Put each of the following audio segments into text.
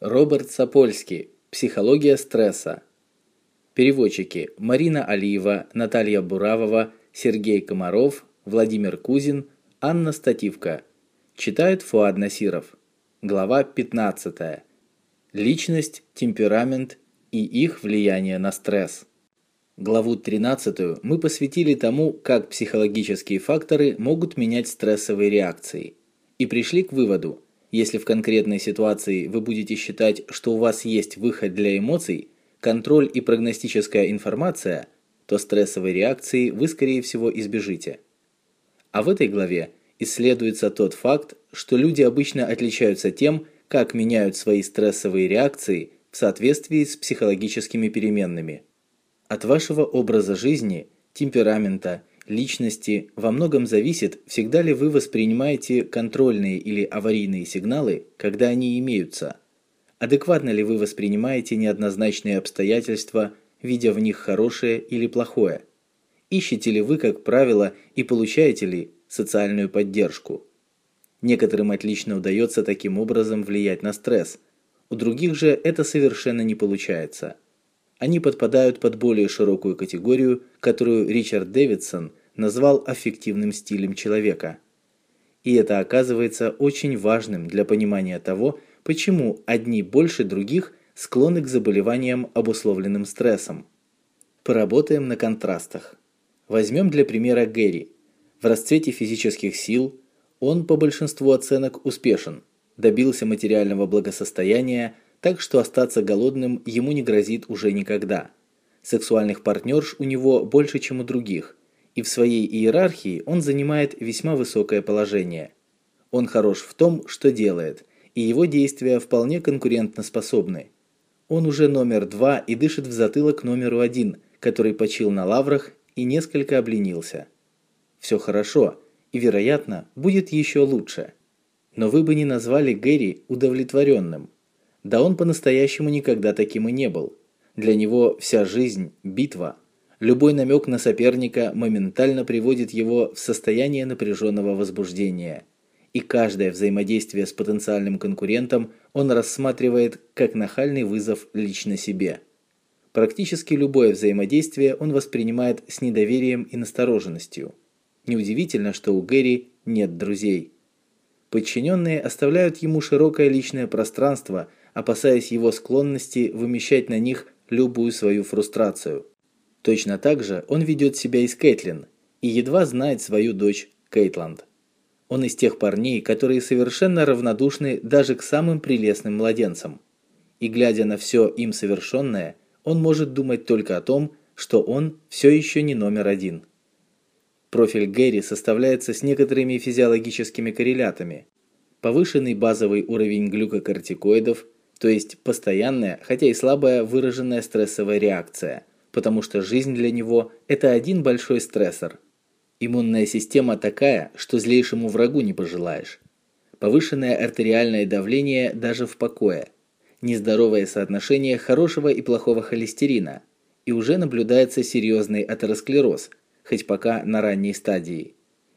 Роберт Сапольский. Психология стресса. Переводчики: Марина Алиева, Наталья Буравова, Сергей Комаров, Владимир Кузин, Анна Стативка. Читает Фуад Насиров. Глава 15. Личность, темперамент и их влияние на стресс. Главу 13 мы посвятили тому, как психологические факторы могут менять стрессовые реакции. И пришли к выводу: если в конкретной ситуации вы будете считать, что у вас есть выход для эмоций, контроль и прогностическая информация, то стрессовой реакции вы скорее всего избежите. А в этой главе исследуется тот факт, что люди обычно отличаются тем, как меняют свои стрессовые реакции в соответствии с психологическими переменными. От вашего образа жизни, темперамента, личности во многом зависит, всегда ли вы воспринимаете контрольные или аварийные сигналы, когда они имеются. Адекватно ли вы воспринимаете неоднозначные обстоятельства, видя в них хорошее или плохое? Ищете ли вы, как правило, и получаете ли социальную поддержку? Некоторым отлично удается таким образом влиять на стресс. У других же это совершенно не получается. Они подпадают под более широкую категорию, которую Ричард Дэвидсон назвал аффективным стилем человека. И это оказывается очень важным для понимания того, почему одни больше других склонны к заболеваниям, обусловленным стрессом. Поработаем на контрастах. Возьмем для примера Гэри. В расцвете физических сил он по большинству оценок успешен, добился материального благосостояния, так что остаться голодным ему не грозит уже никогда. Сексуальных партнерш у него больше, чем у других, и в своей иерархии он занимает весьма высокое положение. Он хорош в том, что делает, и его действия вполне конкурентоспособны. Он уже номер два и дышит в затылок номеру один, который почил на лаврах и несколько обленился. Все хорошо, и, вероятно, будет еще лучше. Но вы бы не назвали Гэри удовлетворенным. Да он по-настоящему никогда таким и не был. Для него вся жизнь – битва. Любой намек на соперника моментально приводит его в состояние напряженного возбуждения. И каждое взаимодействие с потенциальным конкурентом он рассматривает как нахальный вызов лично себе. Практически любое взаимодействие он воспринимает с недоверием и настороженностью. Неудивительно, что у Гэри нет друзей. Подчиненные оставляют ему широкое личное пространство, опасаясь его склонности вымещать на них любую свою фрустрацию. Точно так же он ведет себя и с Кэтлин, и едва знает свою дочь Кейтланд. Он из тех парней, которые совершенно равнодушны даже к самым прелестным младенцам. И глядя на все им совершенное, он может думать только о том, что он все еще не номер один. Профиль Гэри составляется с некоторыми физиологическими коррелятами. Повышенный базовый уровень глюкокортикоидов, то есть постоянная, хотя и слабая выраженная стрессовая реакция, потому что жизнь для него это один большой стрессор. Иммунная система такая, что злейшему врагу не пожелаешь. Повышенное артериальное давление даже в покое. Нездоровое соотношение хорошего и плохого холестерина. И уже наблюдается серьезный атеросклероз – хоть пока на ранней стадии.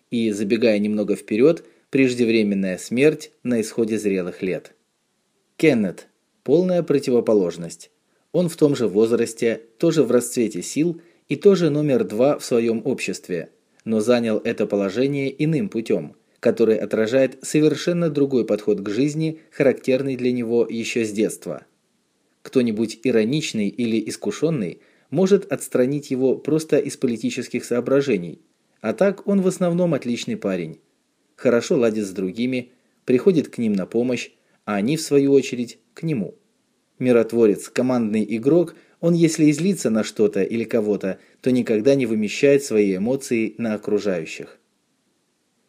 И, забегая немного вперед, преждевременная смерть на исходе зрелых лет. Кеннет – полная противоположность. Он в том же возрасте, тоже в расцвете сил и тоже номер два в своем обществе, но занял это положение иным путем, который отражает совершенно другой подход к жизни, характерный для него еще с детства. Кто-нибудь ироничный или искушенный – может отстранить его просто из политических соображений. А так он в основном отличный парень. Хорошо ладит с другими, приходит к ним на помощь, а они в свою очередь к нему. Миротворец, командный игрок, он если и злится на что-то или кого-то, то никогда не вымещает свои эмоции на окружающих.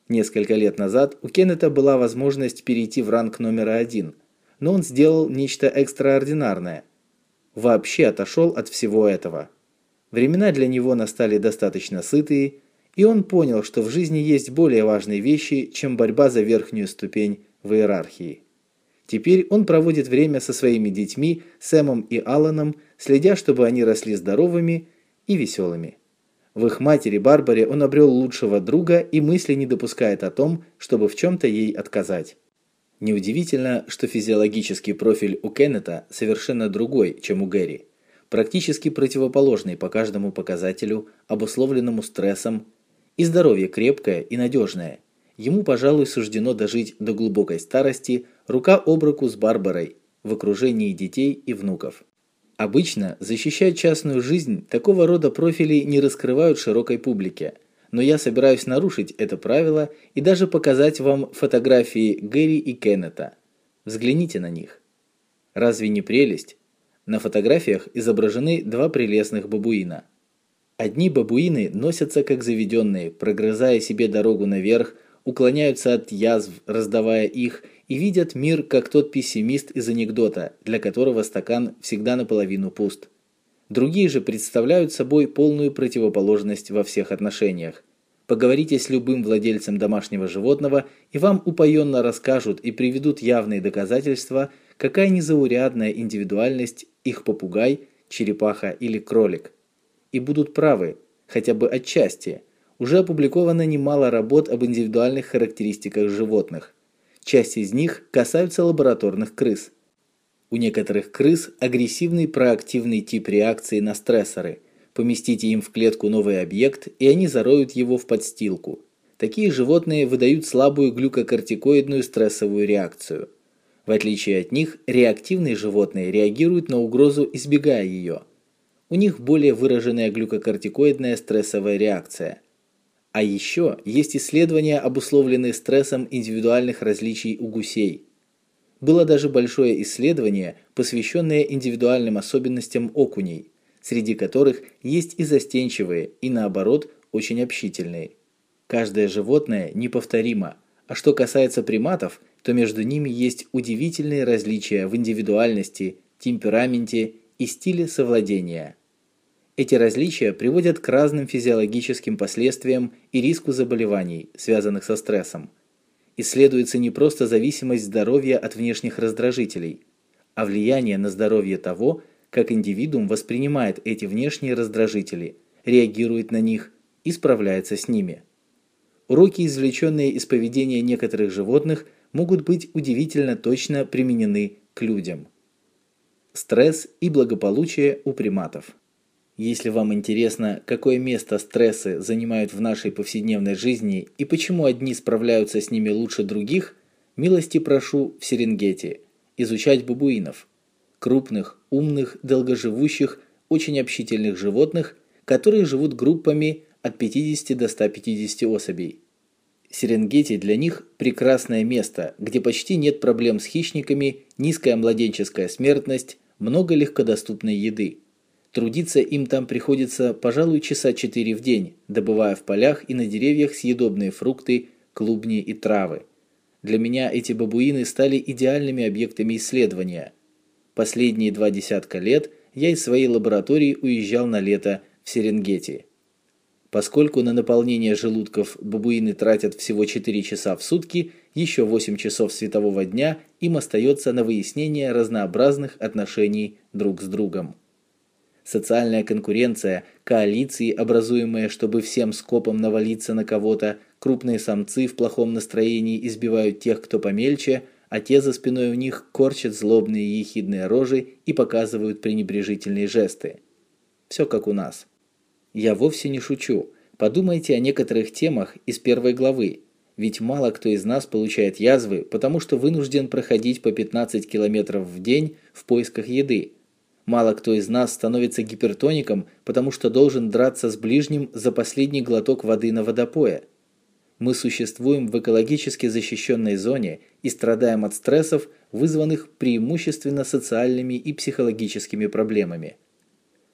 Несколько лет назад у Кеннета была возможность перейти в ранг номера один, но он сделал нечто экстраординарное – вообще отошел от всего этого. Времена для него настали достаточно сытые, и он понял, что в жизни есть более важные вещи, чем борьба за верхнюю ступень в иерархии. Теперь он проводит время со своими детьми, Сэмом и Алланом, следя, чтобы они росли здоровыми и веселыми. В их матери Барбаре он обрел лучшего друга и мысли не допускает о том, чтобы в чем то ей отказать. Неудивительно, что физиологический профиль у Кеннета совершенно другой, чем у Гэри. Практически противоположный по каждому показателю, обусловленному стрессом, и здоровье крепкое и надежное. Ему, пожалуй, суждено дожить до глубокой старости рука об руку с Барбарой в окружении детей и внуков. Обычно защищать частную жизнь такого рода профили не раскрывают широкой публике – но я собираюсь нарушить это правило и даже показать вам фотографии Гэри и Кеннета. Взгляните на них. Разве не прелесть? На фотографиях изображены два прелестных бабуина. Одни бабуины носятся как заведенные, прогрызая себе дорогу наверх, уклоняются от язв, раздавая их, и видят мир как тот пессимист из анекдота, для которого стакан всегда наполовину пуст. Другие же представляют собой полную противоположность во всех отношениях. Поговорите с любым владельцем домашнего животного, и вам упоенно расскажут и приведут явные доказательства, какая незаурядная индивидуальность их попугай, черепаха или кролик. И будут правы, хотя бы отчасти. Уже опубликовано немало работ об индивидуальных характеристиках животных. Часть из них касаются лабораторных крыс – у некоторых крыс агрессивный проактивный тип реакции на стрессоры. Поместите им в клетку новый объект, и они зароют его в подстилку. Такие животные выдают слабую глюкокортикоидную стрессовую реакцию. В отличие от них, реактивные животные реагируют на угрозу, избегая ее. У них более выраженная глюкокортикоидная стрессовая реакция. А еще есть исследования, обусловленные стрессом индивидуальных различий у гусей – было даже большое исследование, посвященное индивидуальным особенностям окуней, среди которых есть и застенчивые, и наоборот, очень общительные. Каждое животное неповторимо, а что касается приматов, то между ними есть удивительные различия в индивидуальности, темпераменте и стиле совладения. Эти различия приводят к разным физиологическим последствиям и риску заболеваний, связанных со стрессом – исследуется не просто зависимость здоровья от внешних раздражителей, а влияние на здоровье того, как индивидуум воспринимает эти внешние раздражители, реагирует на них и справляется с ними. Уроки, извлеченные из поведения некоторых животных, могут быть удивительно точно применены к людям. Стресс и благополучие у приматов. Если вам интересно, какое место стрессы занимают в нашей повседневной жизни и почему одни справляются с ними лучше других, милости прошу в Серенгети изучать бабуинов, крупных, умных, долгоживущих, очень общительных животных, которые живут группами от 50 до 150 особей. Серенгети для них прекрасное место, где почти нет проблем с хищниками, низкая младенческая смертность, много легкодоступной еды. Трудиться им там приходится, пожалуй, часа четыре в день, добывая в полях и на деревьях съедобные фрукты, клубни и травы. Для меня эти бабуины стали идеальными объектами исследования. Последние два десятка лет я из своей лаборатории уезжал на лето в Серенгети. Поскольку на наполнение желудков бабуины тратят всего 4 часа в сутки, еще 8 часов светового дня им остается на выяснение разнообразных отношений друг с другом социальная конкуренция, коалиции, образуемые, чтобы всем скопом навалиться на кого-то, крупные самцы в плохом настроении избивают тех, кто помельче, а те за спиной у них корчат злобные ехидные рожи и показывают пренебрежительные жесты. Все как у нас. Я вовсе не шучу. Подумайте о некоторых темах из первой главы. Ведь мало кто из нас получает язвы, потому что вынужден проходить по 15 километров в день в поисках еды. Мало кто из нас становится гипертоником, потому что должен драться с ближним за последний глоток воды на водопое. Мы существуем в экологически защищенной зоне и страдаем от стрессов, вызванных преимущественно социальными и психологическими проблемами.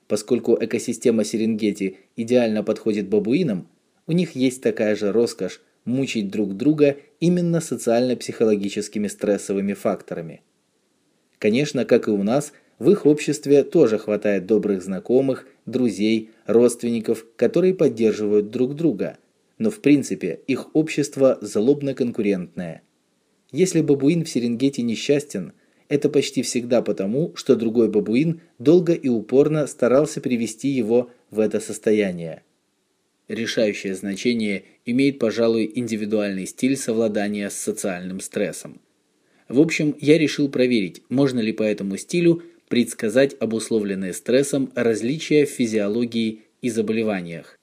Поскольку экосистема Серенгети идеально подходит бабуинам, у них есть такая же роскошь мучить друг друга именно социально-психологическими стрессовыми факторами. Конечно, как и у нас – в их обществе тоже хватает добрых знакомых, друзей, родственников, которые поддерживают друг друга. Но в принципе их общество злобно-конкурентное. Если бабуин в Серенгети несчастен, это почти всегда потому, что другой бабуин долго и упорно старался привести его в это состояние. Решающее значение имеет, пожалуй, индивидуальный стиль совладания с социальным стрессом. В общем, я решил проверить, можно ли по этому стилю предсказать обусловленные стрессом различия в физиологии и заболеваниях.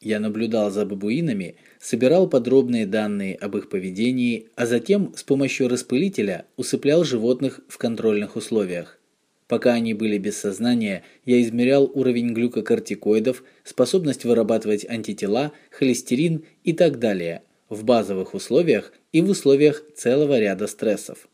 Я наблюдал за бабуинами, собирал подробные данные об их поведении, а затем с помощью распылителя усыплял животных в контрольных условиях. Пока они были без сознания, я измерял уровень глюкокортикоидов, способность вырабатывать антитела, холестерин и так далее в базовых условиях и в условиях целого ряда стрессов.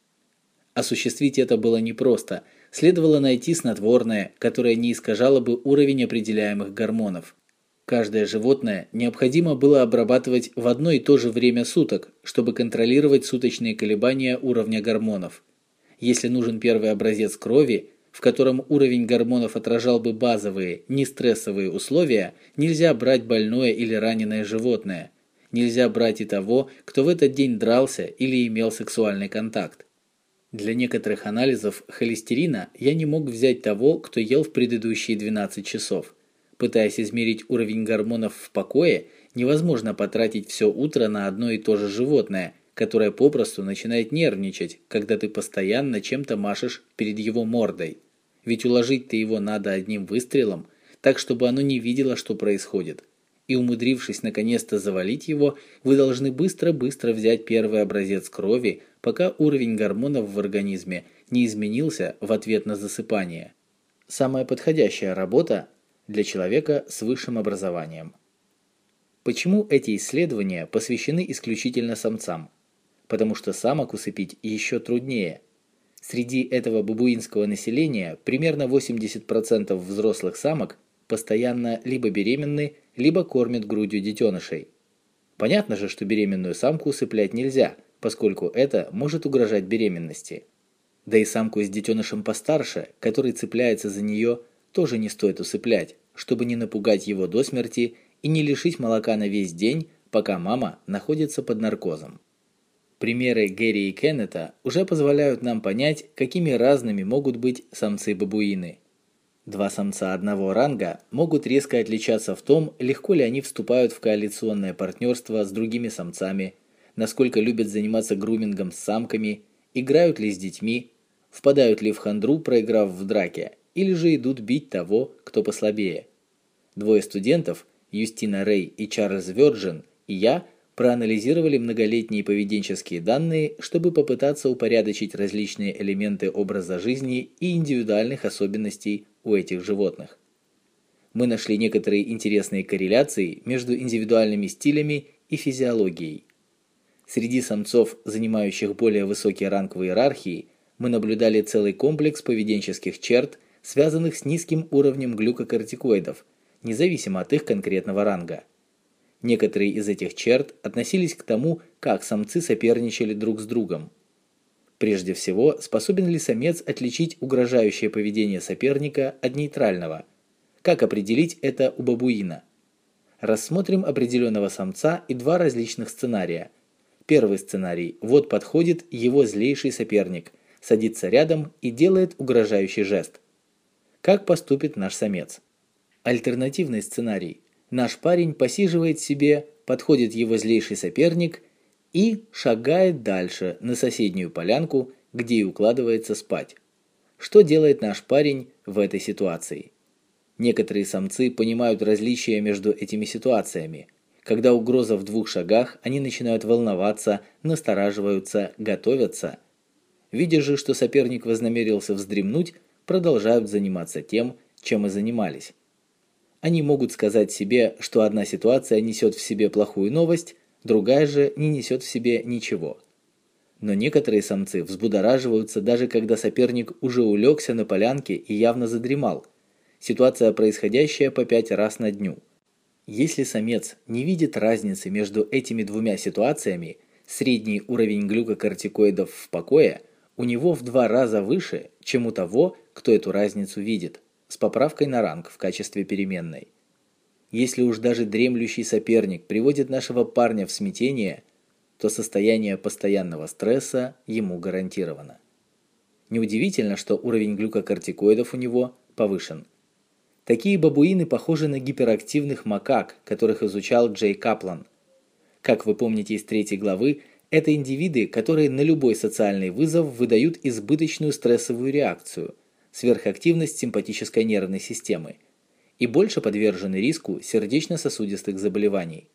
Осуществить это было непросто. Следовало найти снотворное, которое не искажало бы уровень определяемых гормонов. Каждое животное необходимо было обрабатывать в одно и то же время суток, чтобы контролировать суточные колебания уровня гормонов. Если нужен первый образец крови, в котором уровень гормонов отражал бы базовые, нестрессовые условия, нельзя брать больное или раненое животное. Нельзя брать и того, кто в этот день дрался или имел сексуальный контакт. Для некоторых анализов холестерина я не мог взять того, кто ел в предыдущие 12 часов. Пытаясь измерить уровень гормонов в покое, невозможно потратить все утро на одно и то же животное – которая попросту начинает нервничать, когда ты постоянно чем-то машешь перед его мордой. Ведь уложить ты его надо одним выстрелом, так чтобы оно не видело, что происходит. И умудрившись наконец-то завалить его, вы должны быстро-быстро взять первый образец крови, пока уровень гормонов в организме не изменился в ответ на засыпание. Самая подходящая работа для человека с высшим образованием. Почему эти исследования посвящены исключительно самцам? потому что самок усыпить еще труднее. Среди этого бабуинского населения примерно 80% взрослых самок постоянно либо беременны, либо кормят грудью детенышей. Понятно же, что беременную самку усыплять нельзя, поскольку это может угрожать беременности. Да и самку с детенышем постарше, который цепляется за нее, тоже не стоит усыплять, чтобы не напугать его до смерти и не лишить молока на весь день, пока мама находится под наркозом. Примеры Гэри и Кеннета уже позволяют нам понять, какими разными могут быть самцы-бабуины. Два самца одного ранга могут резко отличаться в том, легко ли они вступают в коалиционное партнерство с другими самцами, насколько любят заниматься грумингом с самками, играют ли с детьми, впадают ли в хандру, проиграв в драке, или же идут бить того, кто послабее. Двое студентов, Юстина Рэй и Чарльз Вёрджин, и я – проанализировали многолетние поведенческие данные, чтобы попытаться упорядочить различные элементы образа жизни и индивидуальных особенностей у этих животных. Мы нашли некоторые интересные корреляции между индивидуальными стилями и физиологией. Среди самцов, занимающих более высокий ранг в иерархии, мы наблюдали целый комплекс поведенческих черт, связанных с низким уровнем глюкокортикоидов, независимо от их конкретного ранга. Некоторые из этих черт относились к тому, как самцы соперничали друг с другом. Прежде всего, способен ли самец отличить угрожающее поведение соперника от нейтрального? Как определить это у бабуина? Рассмотрим определенного самца и два различных сценария. Первый сценарий. Вот подходит его злейший соперник, садится рядом и делает угрожающий жест. Как поступит наш самец? Альтернативный сценарий. Наш парень посиживает себе, подходит его злейший соперник и шагает дальше на соседнюю полянку, где и укладывается спать. Что делает наш парень в этой ситуации? Некоторые самцы понимают различия между этими ситуациями. Когда угроза в двух шагах, они начинают волноваться, настораживаются, готовятся. Видя же, что соперник вознамерился вздремнуть, продолжают заниматься тем, чем и занимались. Они могут сказать себе, что одна ситуация несет в себе плохую новость, другая же не несет в себе ничего. Но некоторые самцы взбудораживаются даже когда соперник уже улегся на полянке и явно задремал. Ситуация происходящая по пять раз на дню. Если самец не видит разницы между этими двумя ситуациями, средний уровень глюкокортикоидов в покое у него в два раза выше, чем у того, кто эту разницу видит с поправкой на ранг в качестве переменной. Если уж даже дремлющий соперник приводит нашего парня в смятение, то состояние постоянного стресса ему гарантировано. Неудивительно, что уровень глюкокортикоидов у него повышен. Такие бабуины похожи на гиперактивных макак, которых изучал Джей Каплан. Как вы помните из третьей главы, это индивиды, которые на любой социальный вызов выдают избыточную стрессовую реакцию, сверхактивность симпатической нервной системы и больше подвержены риску сердечно-сосудистых заболеваний.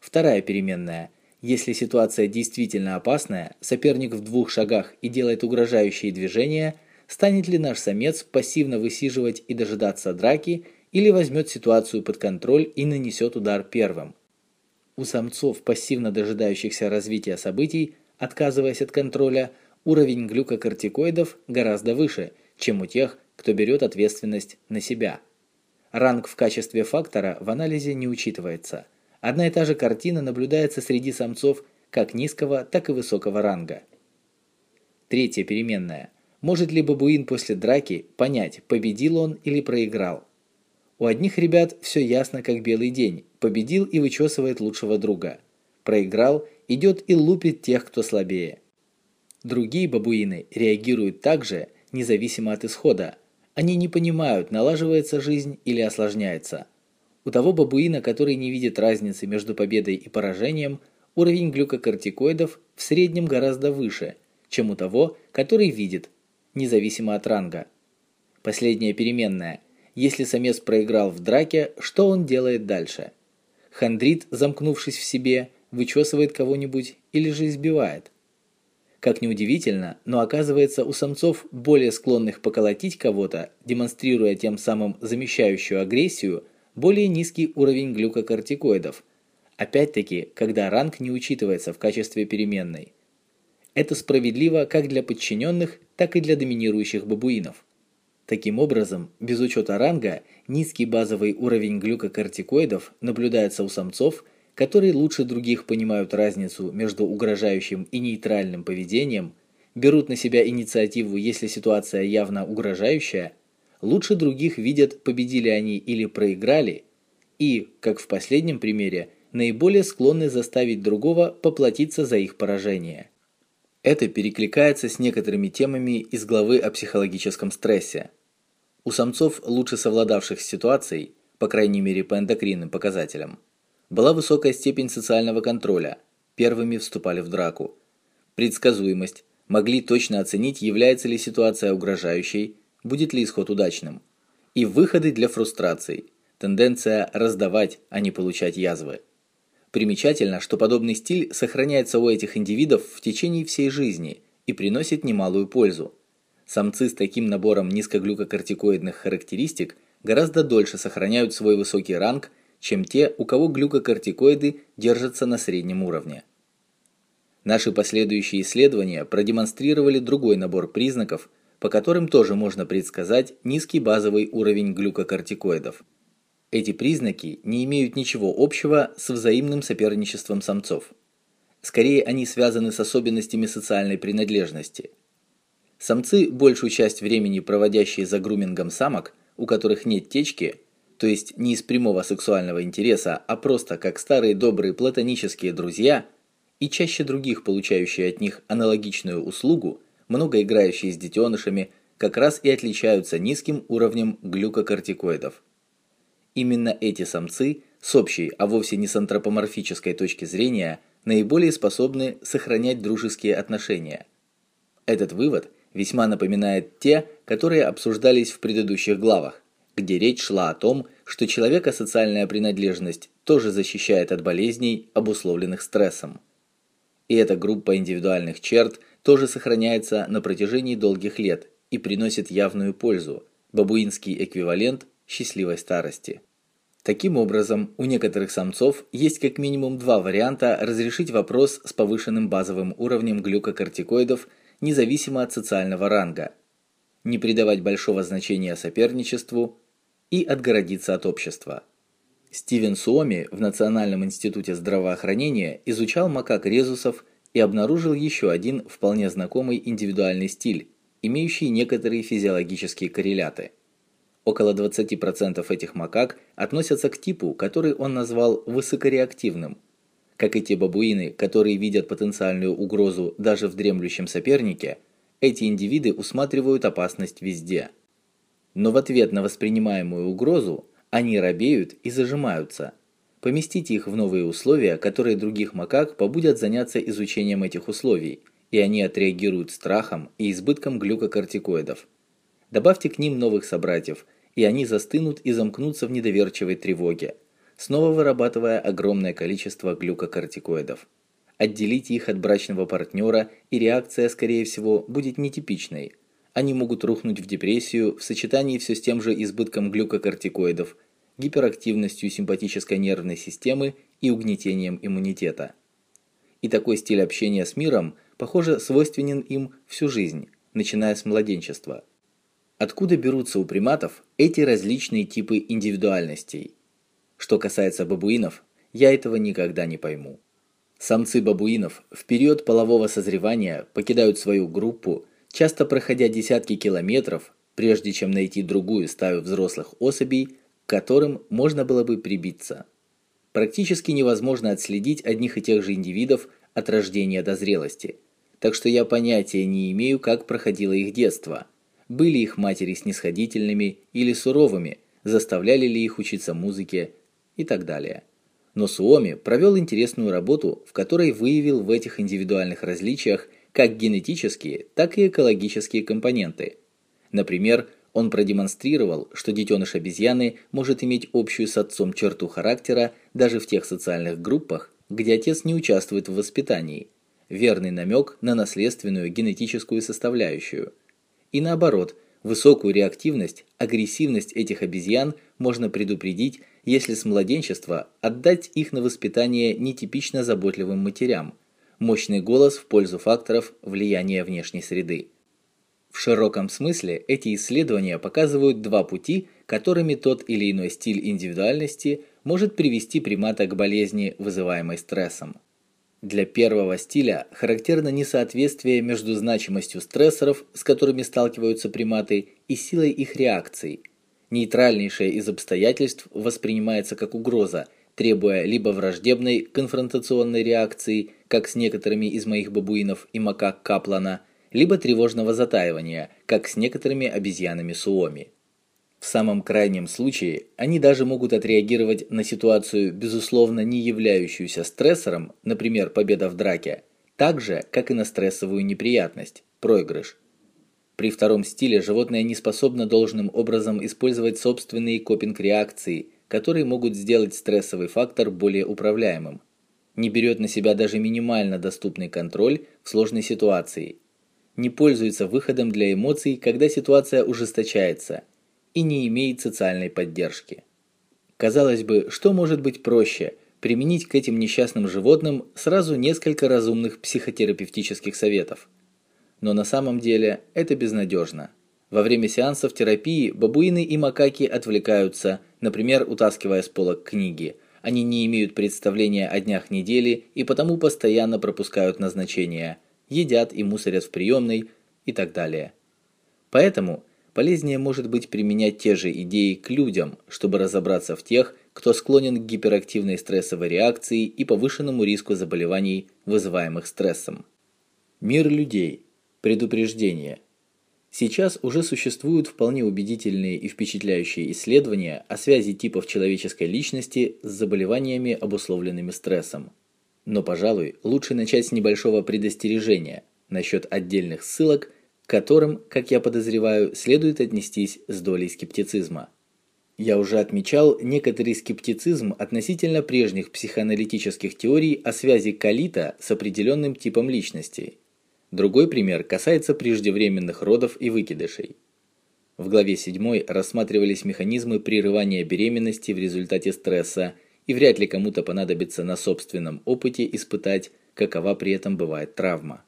Вторая переменная. Если ситуация действительно опасная, соперник в двух шагах и делает угрожающие движения, станет ли наш самец пассивно высиживать и дожидаться драки или возьмет ситуацию под контроль и нанесет удар первым? У самцов, пассивно дожидающихся развития событий, отказываясь от контроля, уровень глюкокортикоидов гораздо выше, чем у тех, кто берет ответственность на себя. Ранг в качестве фактора в анализе не учитывается. Одна и та же картина наблюдается среди самцов как низкого, так и высокого ранга. Третья переменная. Может ли бабуин после драки понять, победил он или проиграл? У одних ребят все ясно как белый день. Победил и вычесывает лучшего друга. Проиграл, идет и лупит тех, кто слабее. Другие бабуины реагируют так же, независимо от исхода. Они не понимают, налаживается жизнь или осложняется. У того бабуина, который не видит разницы между победой и поражением, уровень глюкокортикоидов в среднем гораздо выше, чем у того, который видит, независимо от ранга. Последняя переменная – если самец проиграл в драке, что он делает дальше? Хандрит, замкнувшись в себе, вычесывает кого-нибудь или же избивает. Как ни удивительно, но оказывается у самцов, более склонных поколотить кого-то, демонстрируя тем самым замещающую агрессию, более низкий уровень глюкокортикоидов. Опять-таки, когда ранг не учитывается в качестве переменной. Это справедливо как для подчиненных, так и для доминирующих бабуинов. Таким образом, без учета ранга, низкий базовый уровень глюкокортикоидов наблюдается у самцов, которые лучше других понимают разницу между угрожающим и нейтральным поведением, берут на себя инициативу, если ситуация явно угрожающая, лучше других видят, победили они или проиграли, и, как в последнем примере, наиболее склонны заставить другого поплатиться за их поражение. Это перекликается с некоторыми темами из главы о психологическом стрессе. У самцов, лучше совладавших с ситуацией, по крайней мере по эндокринным показателям, была высокая степень социального контроля, первыми вступали в драку. Предсказуемость, могли точно оценить, является ли ситуация угрожающей, будет ли исход удачным. И выходы для фрустраций, тенденция раздавать, а не получать язвы. Примечательно, что подобный стиль сохраняется у этих индивидов в течение всей жизни и приносит немалую пользу. Самцы с таким набором низкоглюкокортикоидных характеристик гораздо дольше сохраняют свой высокий ранг, чем те, у кого глюкокортикоиды держатся на среднем уровне. Наши последующие исследования продемонстрировали другой набор признаков, по которым тоже можно предсказать низкий базовый уровень глюкокортикоидов. Эти признаки не имеют ничего общего с взаимным соперничеством самцов. Скорее они связаны с особенностями социальной принадлежности. Самцы, большую часть времени проводящие за грумингом самок, у которых нет течки, то есть не из прямого сексуального интереса, а просто как старые добрые платонические друзья, и чаще других получающие от них аналогичную услугу, много играющие с детенышами, как раз и отличаются низким уровнем глюкокортикоидов. Именно эти самцы с общей, а вовсе не с антропоморфической точки зрения, наиболее способны сохранять дружеские отношения. Этот вывод весьма напоминает те, которые обсуждались в предыдущих главах, где речь шла о том, что человека социальная принадлежность тоже защищает от болезней, обусловленных стрессом. И эта группа индивидуальных черт тоже сохраняется на протяжении долгих лет и приносит явную пользу. Бабуинский эквивалент счастливой старости. Таким образом, у некоторых самцов есть как минимум два варианта разрешить вопрос с повышенным базовым уровнем глюкокортикоидов независимо от социального ранга. Не придавать большого значения соперничеству и отгородиться от общества. Стивен Суоми в Национальном институте здравоохранения изучал макак резусов и обнаружил еще один вполне знакомый индивидуальный стиль, имеющий некоторые физиологические корреляты – Около 20% этих макак относятся к типу, который он назвал высокореактивным. Как и те бабуины, которые видят потенциальную угрозу даже в дремлющем сопернике, эти индивиды усматривают опасность везде. Но в ответ на воспринимаемую угрозу они робеют и зажимаются. поместите их в новые условия, которые других макак побудят заняться изучением этих условий, и они отреагируют страхом и избытком глюкокортикоидов. Добавьте к ним новых собратьев, и они застынут и замкнутся в недоверчивой тревоге, снова вырабатывая огромное количество глюкокортикоидов. Отделите их от брачного партнера, и реакция, скорее всего, будет нетипичной. Они могут рухнуть в депрессию в сочетании все с тем же избытком глюкокортикоидов, гиперактивностью симпатической нервной системы и угнетением иммунитета. И такой стиль общения с миром, похоже, свойственен им всю жизнь, начиная с младенчества. Откуда берутся у приматов эти различные типы индивидуальностей? Что касается бабуинов, я этого никогда не пойму. Самцы бабуинов в период полового созревания покидают свою группу, часто проходя десятки километров, прежде чем найти другую стаю взрослых особей, к которым можно было бы прибиться. Практически невозможно отследить одних и тех же индивидов от рождения до зрелости. Так что я понятия не имею, как проходило их детство – были их матери снисходительными или суровыми, заставляли ли их учиться музыке и так далее. Но Суоми провел интересную работу, в которой выявил в этих индивидуальных различиях как генетические, так и экологические компоненты. Например, он продемонстрировал, что детеныш обезьяны может иметь общую с отцом черту характера даже в тех социальных группах, где отец не участвует в воспитании. Верный намек на наследственную генетическую составляющую – и наоборот, высокую реактивность, агрессивность этих обезьян можно предупредить, если с младенчества отдать их на воспитание нетипично заботливым матерям. Мощный голос в пользу факторов влияния внешней среды. В широком смысле эти исследования показывают два пути, которыми тот или иной стиль индивидуальности может привести примата к болезни, вызываемой стрессом. Для первого стиля характерно несоответствие между значимостью стрессоров, с которыми сталкиваются приматы, и силой их реакций. Нейтральнейшее из обстоятельств воспринимается как угроза, требуя либо враждебной конфронтационной реакции, как с некоторыми из моих бабуинов и макак Каплана, либо тревожного затаивания, как с некоторыми обезьянами Суоми. В самом крайнем случае, они даже могут отреагировать на ситуацию, безусловно, не являющуюся стрессором, например, победа в драке, так же, как и на стрессовую неприятность, проигрыш. При втором стиле животное не способно должным образом использовать собственные копинг-реакции, которые могут сделать стрессовый фактор более управляемым. Не берет на себя даже минимально доступный контроль в сложной ситуации. Не пользуется выходом для эмоций, когда ситуация ужесточается – и не имеет социальной поддержки. Казалось бы, что может быть проще применить к этим несчастным животным сразу несколько разумных психотерапевтических советов. Но на самом деле это безнадежно. Во время сеансов терапии бабуины и макаки отвлекаются, например, утаскивая с полок книги. Они не имеют представления о днях недели и потому постоянно пропускают назначения, едят и мусорят в приемной и так далее. Поэтому полезнее может быть применять те же идеи к людям, чтобы разобраться в тех, кто склонен к гиперактивной стрессовой реакции и повышенному риску заболеваний, вызываемых стрессом. Мир людей. Предупреждение. Сейчас уже существуют вполне убедительные и впечатляющие исследования о связи типов человеческой личности с заболеваниями, обусловленными стрессом. Но, пожалуй, лучше начать с небольшого предостережения насчет отдельных ссылок которым, как я подозреваю, следует отнестись с долей скептицизма. Я уже отмечал некоторый скептицизм относительно прежних психоаналитических теорий о связи колита с определенным типом личности. Другой пример касается преждевременных родов и выкидышей. В главе 7 рассматривались механизмы прерывания беременности в результате стресса, и вряд ли кому-то понадобится на собственном опыте испытать, какова при этом бывает травма.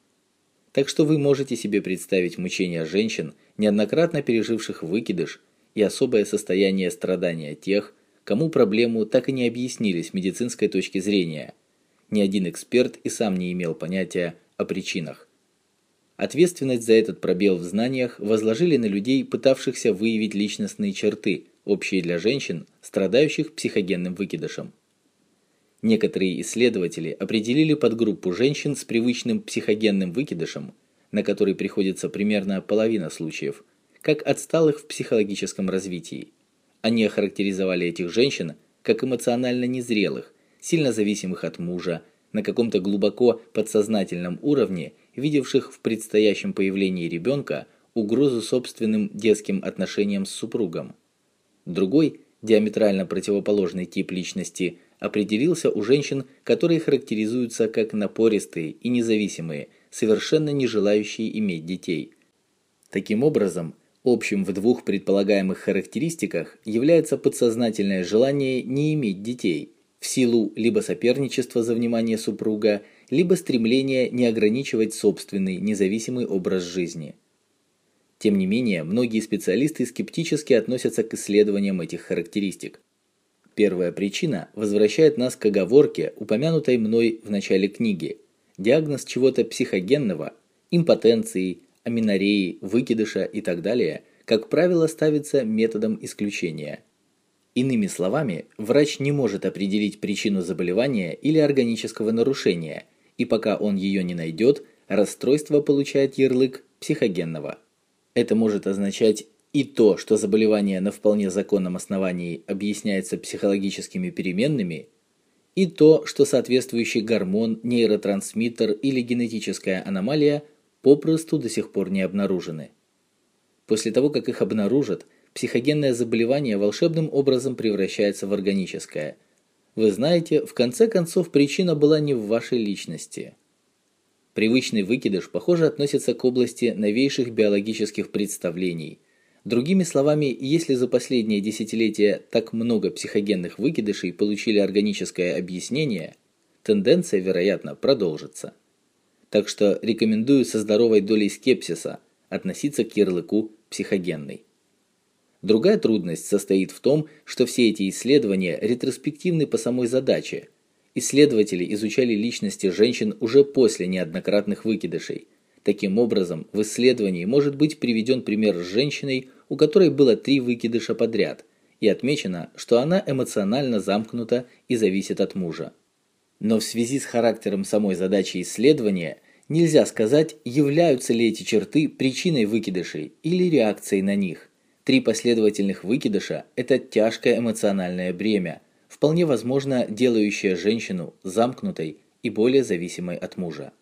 Так что вы можете себе представить мучения женщин, неоднократно переживших выкидыш, и особое состояние страдания тех, кому проблему так и не объяснили с медицинской точки зрения. Ни один эксперт и сам не имел понятия о причинах. Ответственность за этот пробел в знаниях возложили на людей, пытавшихся выявить личностные черты, общие для женщин, страдающих психогенным выкидышем. Некоторые исследователи определили подгруппу женщин с привычным психогенным выкидышем, на который приходится примерно половина случаев, как отсталых в психологическом развитии. Они охарактеризовали этих женщин как эмоционально незрелых, сильно зависимых от мужа, на каком-то глубоко подсознательном уровне, видевших в предстоящем появлении ребенка угрозу собственным детским отношениям с супругом. Другой, диаметрально противоположный тип личности определился у женщин, которые характеризуются как напористые и независимые, совершенно не желающие иметь детей. Таким образом, общим в двух предполагаемых характеристиках является подсознательное желание не иметь детей в силу либо соперничества за внимание супруга, либо стремления не ограничивать собственный независимый образ жизни. Тем не менее, многие специалисты скептически относятся к исследованиям этих характеристик. Первая причина возвращает нас к оговорке, упомянутой мной в начале книги. Диагноз чего-то психогенного, импотенции, аменореи, выкидыша и так далее, как правило, ставится методом исключения. Иными словами, врач не может определить причину заболевания или органического нарушения, и пока он ее не найдет, расстройство получает ярлык психогенного. Это может означать и то, что заболевание на вполне законном основании объясняется психологическими переменными, и то, что соответствующий гормон, нейротрансмиттер или генетическая аномалия попросту до сих пор не обнаружены. После того, как их обнаружат, психогенное заболевание волшебным образом превращается в органическое. Вы знаете, в конце концов причина была не в вашей личности – Привычный выкидыш, похоже, относится к области новейших биологических представлений. Другими словами, если за последние десятилетия так много психогенных выкидышей получили органическое объяснение, тенденция, вероятно, продолжится. Так что рекомендую со здоровой долей скепсиса относиться к ярлыку психогенный. Другая трудность состоит в том, что все эти исследования ретроспективны по самой задаче – Исследователи изучали личности женщин уже после неоднократных выкидышей. Таким образом, в исследовании может быть приведен пример с женщиной, у которой было три выкидыша подряд, и отмечено, что она эмоционально замкнута и зависит от мужа. Но в связи с характером самой задачи исследования нельзя сказать, являются ли эти черты причиной выкидышей или реакцией на них. Три последовательных выкидыша – это тяжкое эмоциональное бремя – вполне возможно делающая женщину замкнутой и более зависимой от мужа.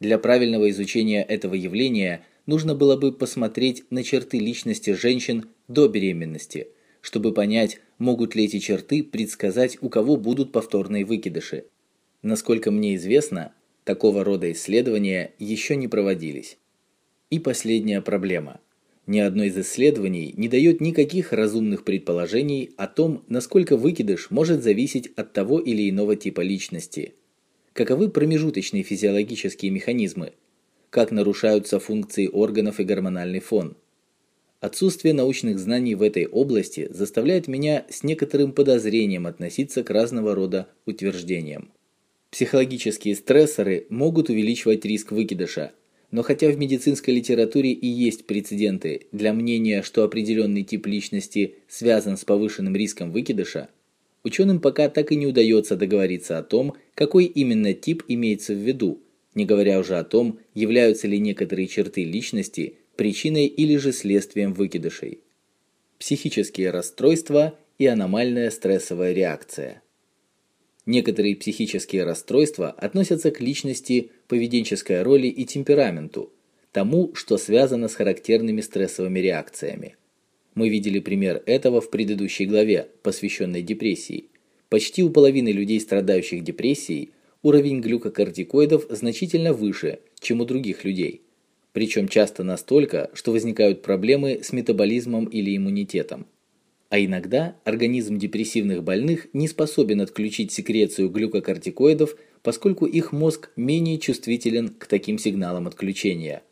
Для правильного изучения этого явления нужно было бы посмотреть на черты личности женщин до беременности, чтобы понять, могут ли эти черты предсказать, у кого будут повторные выкидыши. Насколько мне известно, такого рода исследования еще не проводились. И последняя проблема – ни одно из исследований не дает никаких разумных предположений о том, насколько выкидыш может зависеть от того или иного типа личности. Каковы промежуточные физиологические механизмы? Как нарушаются функции органов и гормональный фон? Отсутствие научных знаний в этой области заставляет меня с некоторым подозрением относиться к разного рода утверждениям. Психологические стрессоры могут увеличивать риск выкидыша – но хотя в медицинской литературе и есть прецеденты для мнения, что определенный тип личности связан с повышенным риском выкидыша, ученым пока так и не удается договориться о том, какой именно тип имеется в виду, не говоря уже о том, являются ли некоторые черты личности причиной или же следствием выкидышей. Психические расстройства и аномальная стрессовая реакция. Некоторые психические расстройства относятся к личности, поведенческой роли и темпераменту, тому, что связано с характерными стрессовыми реакциями. Мы видели пример этого в предыдущей главе, посвященной депрессии. Почти у половины людей, страдающих депрессией, уровень глюкокортикоидов значительно выше, чем у других людей. Причем часто настолько, что возникают проблемы с метаболизмом или иммунитетом. А иногда организм депрессивных больных не способен отключить секрецию глюкокортикоидов, поскольку их мозг менее чувствителен к таким сигналам отключения.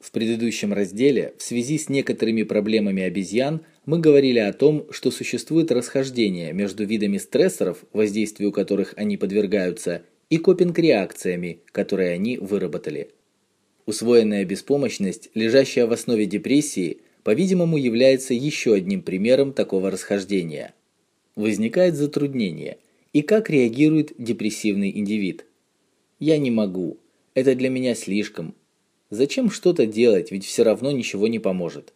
В предыдущем разделе в связи с некоторыми проблемами обезьян мы говорили о том, что существует расхождение между видами стрессоров, воздействию которых они подвергаются, и копинг-реакциями, которые они выработали. Усвоенная беспомощность, лежащая в основе депрессии – по-видимому, является еще одним примером такого расхождения. Возникает затруднение. И как реагирует депрессивный индивид? Я не могу. Это для меня слишком. Зачем что-то делать, ведь все равно ничего не поможет.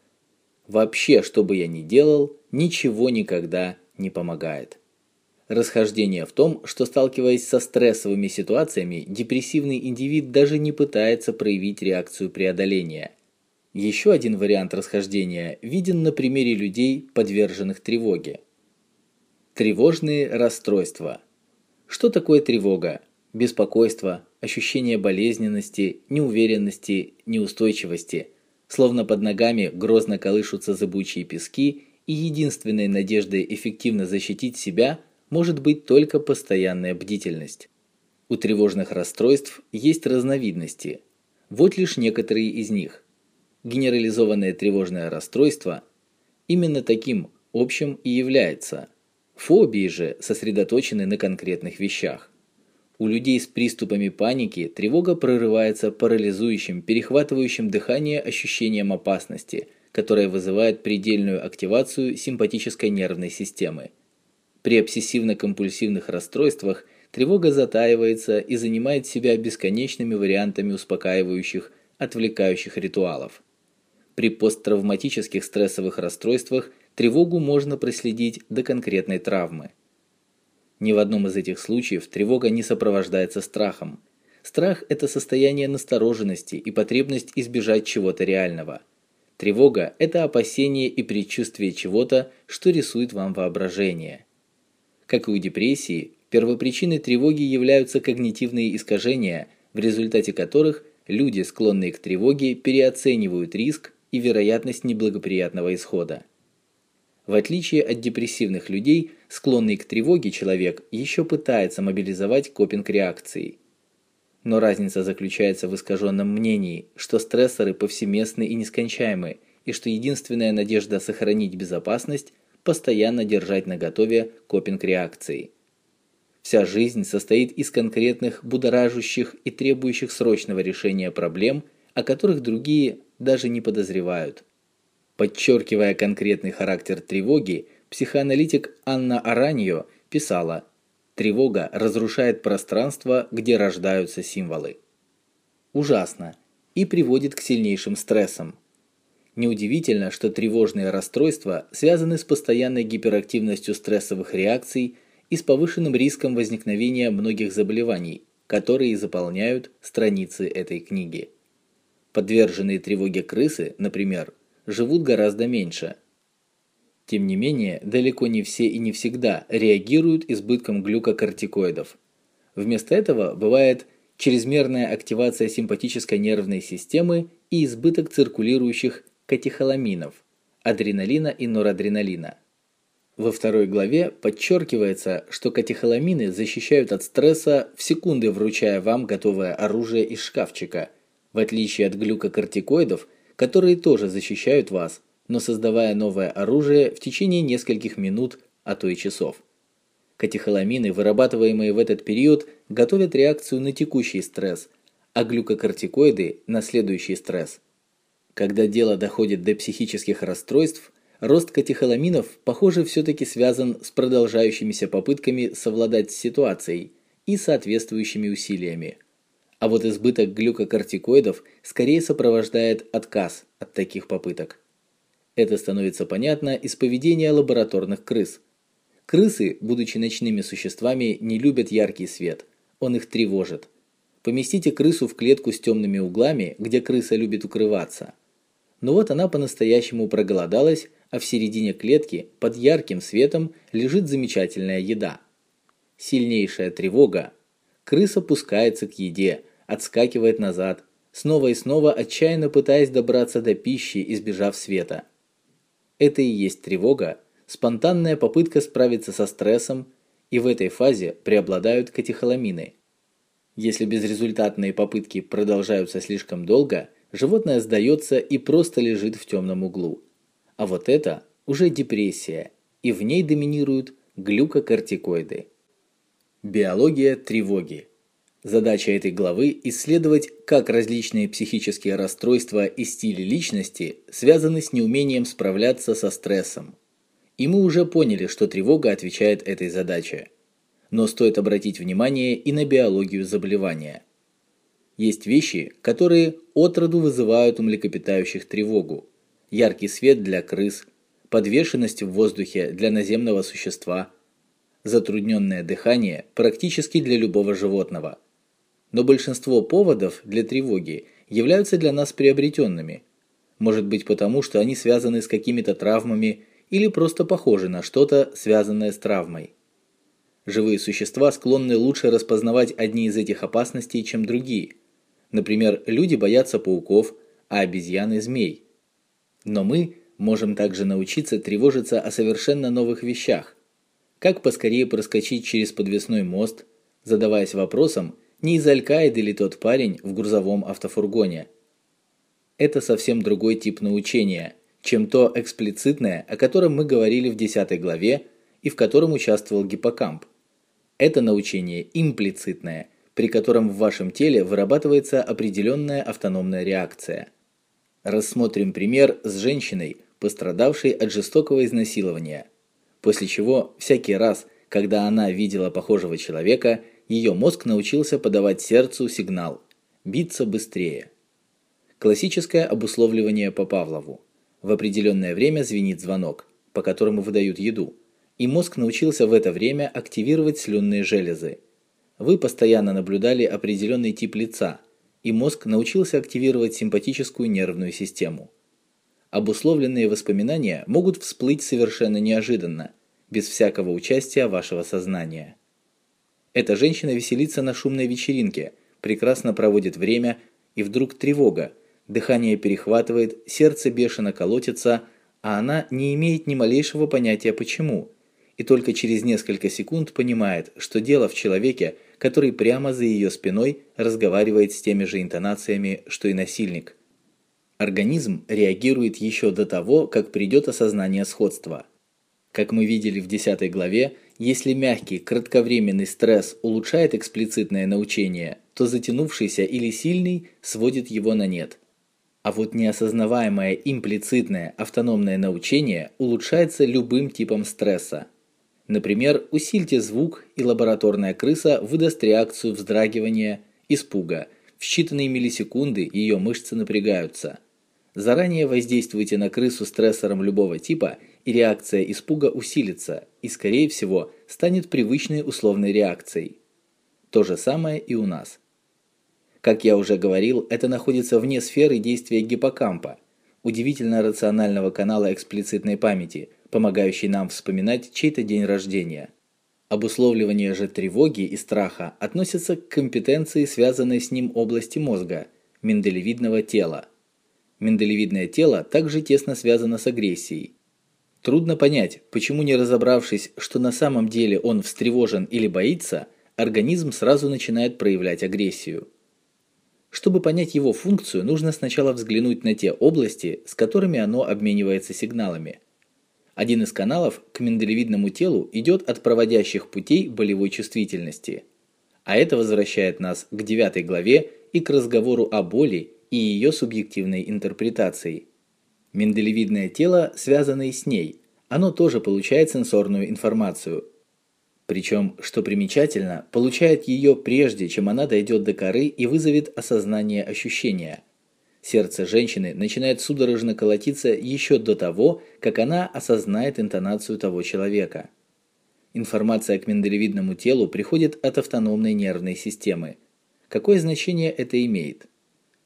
Вообще, что бы я ни делал, ничего никогда не помогает. Расхождение в том, что сталкиваясь со стрессовыми ситуациями, депрессивный индивид даже не пытается проявить реакцию преодоления. Еще один вариант расхождения виден на примере людей, подверженных тревоге. Тревожные расстройства. Что такое тревога? Беспокойство, ощущение болезненности, неуверенности, неустойчивости. Словно под ногами грозно колышутся зыбучие пески, и единственной надеждой эффективно защитить себя может быть только постоянная бдительность. У тревожных расстройств есть разновидности. Вот лишь некоторые из них. Генерализованное тревожное расстройство именно таким общим и является. Фобии же сосредоточены на конкретных вещах. У людей с приступами паники тревога прорывается парализующим, перехватывающим дыхание ощущением опасности, которое вызывает предельную активацию симпатической нервной системы. При обсессивно-компульсивных расстройствах тревога затаивается и занимает себя бесконечными вариантами успокаивающих, отвлекающих ритуалов. При посттравматических стрессовых расстройствах тревогу можно проследить до конкретной травмы. Ни в одном из этих случаев тревога не сопровождается страхом. Страх это состояние настороженности и потребность избежать чего-то реального. Тревога это опасение и предчувствие чего-то, что рисует вам воображение. Как и у депрессии, первопричиной тревоги являются когнитивные искажения, в результате которых люди, склонные к тревоге, переоценивают риск и вероятность неблагоприятного исхода. В отличие от депрессивных людей, склонный к тревоге человек еще пытается мобилизовать копинг реакции. Но разница заключается в искаженном мнении, что стрессоры повсеместны и нескончаемы, и что единственная надежда сохранить безопасность постоянно держать наготове копинг реакции. Вся жизнь состоит из конкретных, будоражащих и требующих срочного решения проблем, о которых другие даже не подозревают. Подчеркивая конкретный характер тревоги, психоаналитик Анна Араньо писала: "Тревога разрушает пространство, где рождаются символы". Ужасно и приводит к сильнейшим стрессам. Неудивительно, что тревожные расстройства связаны с постоянной гиперактивностью стрессовых реакций и с повышенным риском возникновения многих заболеваний, которые заполняют страницы этой книги. Подверженные тревоге крысы, например, живут гораздо меньше. Тем не менее, далеко не все и не всегда реагируют избытком глюкокортикоидов. Вместо этого бывает чрезмерная активация симпатической нервной системы и избыток циркулирующих катехоламинов – адреналина и норадреналина. Во второй главе подчеркивается, что катехоламины защищают от стресса в секунды, вручая вам готовое оружие из шкафчика, в отличие от глюкокортикоидов – которые тоже защищают вас, но создавая новое оружие в течение нескольких минут, а то и часов. Катехоламины, вырабатываемые в этот период, готовят реакцию на текущий стресс, а глюкокортикоиды на следующий стресс. Когда дело доходит до психических расстройств, рост катехоламинов, похоже, все таки связан с продолжающимися попытками совладать с ситуацией и соответствующими усилиями. А вот избыток глюкокортикоидов скорее сопровождает отказ от таких попыток. Это становится понятно из поведения лабораторных крыс. Крысы, будучи ночными существами, не любят яркий свет. Он их тревожит. Поместите крысу в клетку с темными углами, где крыса любит укрываться. Но вот она по-настоящему проголодалась, а в середине клетки под ярким светом лежит замечательная еда. Сильнейшая тревога. Крыса пускается к еде, отскакивает назад, снова и снова отчаянно пытаясь добраться до пищи, избежав света. Это и есть тревога, спонтанная попытка справиться со стрессом, и в этой фазе преобладают катехоламины. Если безрезультатные попытки продолжаются слишком долго, животное сдается и просто лежит в темном углу. А вот это уже депрессия, и в ней доминируют глюкокортикоиды. Биология тревоги. Задача этой главы исследовать, как различные психические расстройства и стили личности связаны с неумением справляться со стрессом. И мы уже поняли, что тревога отвечает этой задаче. Но стоит обратить внимание и на биологию заболевания. Есть вещи, которые отроду вызывают у млекопитающих тревогу. Яркий свет для крыс, подвешенность в воздухе для наземного существа. затрудненное дыхание практически для любого животного. Но большинство поводов для тревоги являются для нас приобретенными. Может быть потому, что они связаны с какими-то травмами или просто похожи на что-то, связанное с травмой. Живые существа склонны лучше распознавать одни из этих опасностей, чем другие. Например, люди боятся пауков, а обезьяны змей. Но мы можем также научиться тревожиться о совершенно новых вещах. Как поскорее проскочить через подвесной мост, задаваясь вопросом, не из Аль-Каиды ли тот парень в грузовом автофургоне. Это совсем другой тип научения, чем то эксплицитное, о котором мы говорили в 10 главе и в котором участвовал гиппокамп. Это научение имплицитное, при котором в вашем теле вырабатывается определенная автономная реакция. Рассмотрим пример с женщиной, пострадавшей от жестокого изнасилования. После чего всякий раз, когда она видела похожего человека, ее мозг научился подавать сердцу сигнал биться быстрее. Классическое обусловливание по Павлову. В определенное время звенит звонок, по которому выдают еду и мозг научился в это время активировать слюнные железы. Вы постоянно наблюдали определенный тип лица, и мозг научился активировать симпатическую нервную систему. Обусловленные воспоминания могут всплыть совершенно неожиданно, без всякого участия вашего сознания. Эта женщина веселится на шумной вечеринке, прекрасно проводит время, и вдруг тревога, дыхание перехватывает, сердце бешено колотится, а она не имеет ни малейшего понятия почему – и только через несколько секунд понимает, что дело в человеке, который прямо за ее спиной разговаривает с теми же интонациями, что и насильник. Организм реагирует еще до того, как придет осознание сходства. Как мы видели в 10 главе, если мягкий, кратковременный стресс улучшает эксплицитное научение, то затянувшийся или сильный сводит его на нет. А вот неосознаваемое имплицитное автономное научение улучшается любым типом стресса. Например, усильте звук, и лабораторная крыса выдаст реакцию вздрагивания, испуга. В считанные миллисекунды ее мышцы напрягаются. Заранее воздействуйте на крысу стрессором любого типа, и реакция испуга усилится и, скорее всего, станет привычной условной реакцией. То же самое и у нас. Как я уже говорил, это находится вне сферы действия гиппокампа, удивительно рационального канала эксплицитной памяти – помогающий нам вспоминать чей-то день рождения. Обусловливание же тревоги и страха относится к компетенции, связанной с ним области мозга миндалевидного тела. Миндалевидное тело также тесно связано с агрессией. Трудно понять, почему не разобравшись, что на самом деле он встревожен или боится, организм сразу начинает проявлять агрессию. Чтобы понять его функцию, нужно сначала взглянуть на те области, с которыми оно обменивается сигналами – один из каналов к миндалевидному телу идет от проводящих путей болевой чувствительности. А это возвращает нас к девятой главе и к разговору о боли и ее субъективной интерпретации. Миндалевидное тело, связанное с ней, оно тоже получает сенсорную информацию. Причем, что примечательно, получает ее прежде, чем она дойдет до коры и вызовет осознание ощущения – Сердце женщины начинает судорожно колотиться еще до того, как она осознает интонацию того человека. Информация к миндалевидному телу приходит от автономной нервной системы. Какое значение это имеет?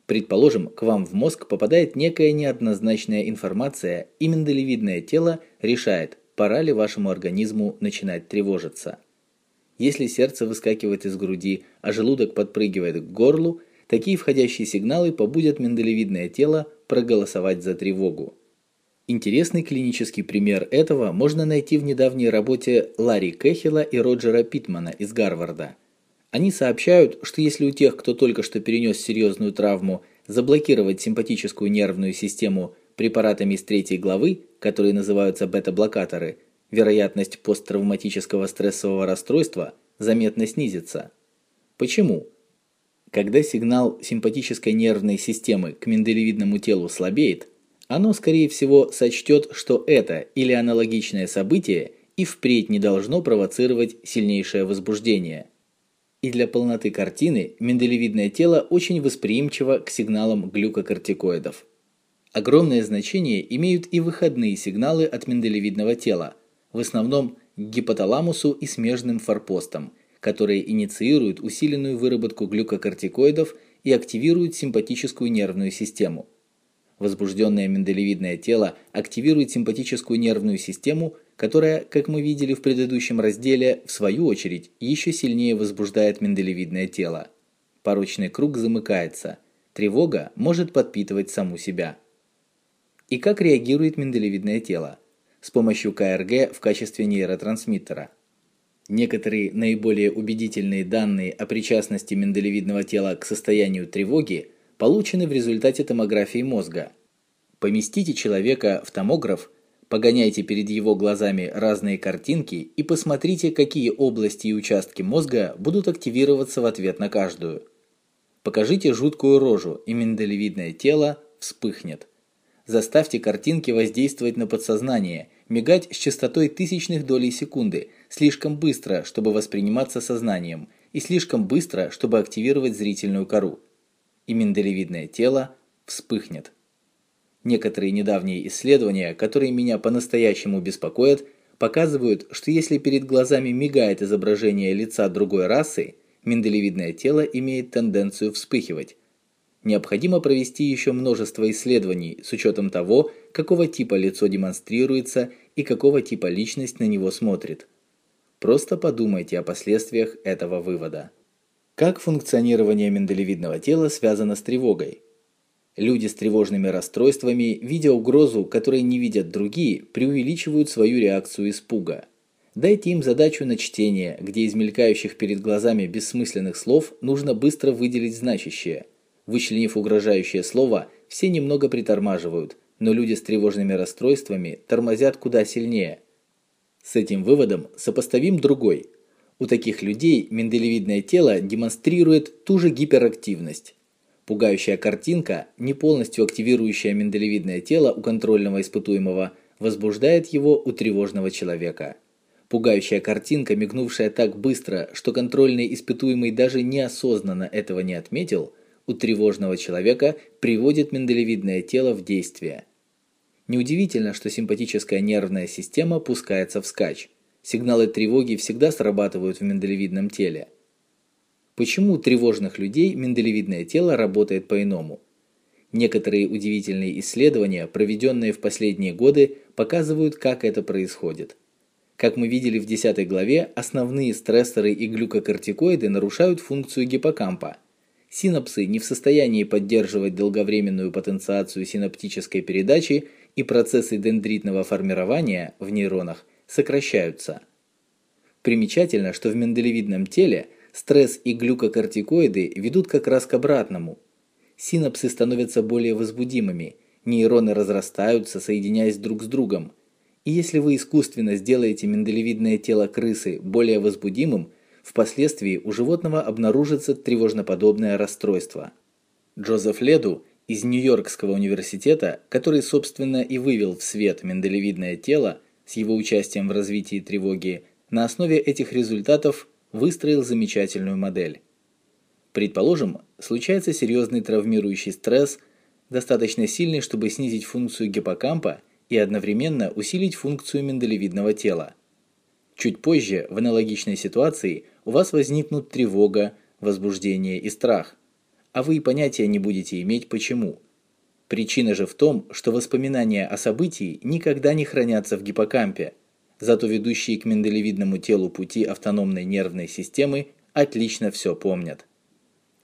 Предположим, к вам в мозг попадает некая неоднозначная информация, и миндалевидное тело решает, пора ли вашему организму начинать тревожиться. Если сердце выскакивает из груди, а желудок подпрыгивает к горлу, Такие входящие сигналы побудят миндалевидное тело проголосовать за тревогу. Интересный клинический пример этого можно найти в недавней работе Ларри Кэхилла и Роджера Питмана из Гарварда. Они сообщают, что если у тех, кто только что перенес серьезную травму, заблокировать симпатическую нервную систему препаратами из третьей главы, которые называются бета-блокаторы, вероятность посттравматического стрессового расстройства заметно снизится. Почему? Когда сигнал симпатической нервной системы к миндалевидному телу слабеет, оно, скорее всего, сочтет, что это или аналогичное событие и впредь не должно провоцировать сильнейшее возбуждение. И для полноты картины миндалевидное тело очень восприимчиво к сигналам глюкокортикоидов. Огромное значение имеют и выходные сигналы от миндалевидного тела, в основном к гипоталамусу и смежным форпостам, которые инициируют усиленную выработку глюкокортикоидов и активируют симпатическую нервную систему. Возбужденное миндалевидное тело активирует симпатическую нервную систему, которая, как мы видели в предыдущем разделе, в свою очередь, еще сильнее возбуждает миндалевидное тело. Порочный круг замыкается. Тревога может подпитывать саму себя. И как реагирует миндалевидное тело? С помощью КРГ в качестве нейротрансмиттера. Некоторые наиболее убедительные данные о причастности миндалевидного тела к состоянию тревоги получены в результате томографии мозга. Поместите человека в томограф, погоняйте перед его глазами разные картинки и посмотрите, какие области и участки мозга будут активироваться в ответ на каждую. Покажите жуткую рожу, и миндалевидное тело вспыхнет. Заставьте картинки воздействовать на подсознание, мигать с частотой тысячных долей секунды, слишком быстро, чтобы восприниматься сознанием, и слишком быстро, чтобы активировать зрительную кору. И миндалевидное тело вспыхнет. Некоторые недавние исследования, которые меня по-настоящему беспокоят, показывают, что если перед глазами мигает изображение лица другой расы, миндалевидное тело имеет тенденцию вспыхивать. Необходимо провести еще множество исследований с учетом того, какого типа лицо демонстрируется и какого типа личность на него смотрит. Просто подумайте о последствиях этого вывода. Как функционирование миндалевидного тела связано с тревогой? Люди с тревожными расстройствами, видя угрозу, которой не видят другие, преувеличивают свою реакцию испуга. Дайте им задачу на чтение, где из мелькающих перед глазами бессмысленных слов нужно быстро выделить значащее. Вычленив угрожающее слово, все немного притормаживают, но люди с тревожными расстройствами тормозят куда сильнее. С этим выводом сопоставим другой. У таких людей миндалевидное тело демонстрирует ту же гиперактивность. Пугающая картинка, не полностью активирующая миндалевидное тело у контрольного испытуемого, возбуждает его у тревожного человека. Пугающая картинка, мигнувшая так быстро, что контрольный испытуемый даже неосознанно этого не отметил, у тревожного человека приводит миндалевидное тело в действие. Неудивительно, что симпатическая нервная система пускается вскачь. Сигналы тревоги всегда срабатывают в миндалевидном теле. Почему у тревожных людей миндалевидное тело работает по-иному? Некоторые удивительные исследования, проведенные в последние годы, показывают, как это происходит. Как мы видели в 10 главе, основные стрессоры и глюкокортикоиды нарушают функцию гиппокампа. Синапсы не в состоянии поддерживать долговременную потенциацию синаптической передачи, и процессы дендритного формирования в нейронах сокращаются. Примечательно, что в миндалевидном теле стресс и глюкокортикоиды ведут как раз к обратному. Синапсы становятся более возбудимыми, нейроны разрастаются, соединяясь друг с другом – и если вы искусственно сделаете миндалевидное тело крысы более возбудимым, впоследствии у животного обнаружится тревожноподобное расстройство. Джозеф Леду из Нью-Йоркского университета, который, собственно, и вывел в свет миндалевидное тело с его участием в развитии тревоги, на основе этих результатов выстроил замечательную модель. Предположим, случается серьезный травмирующий стресс, достаточно сильный, чтобы снизить функцию гиппокампа и одновременно усилить функцию миндалевидного тела. Чуть позже, в аналогичной ситуации, у вас возникнут тревога, возбуждение и страх, а вы и понятия не будете иметь почему. Причина же в том, что воспоминания о событии никогда не хранятся в гиппокампе, зато ведущие к миндалевидному телу пути автономной нервной системы отлично все помнят.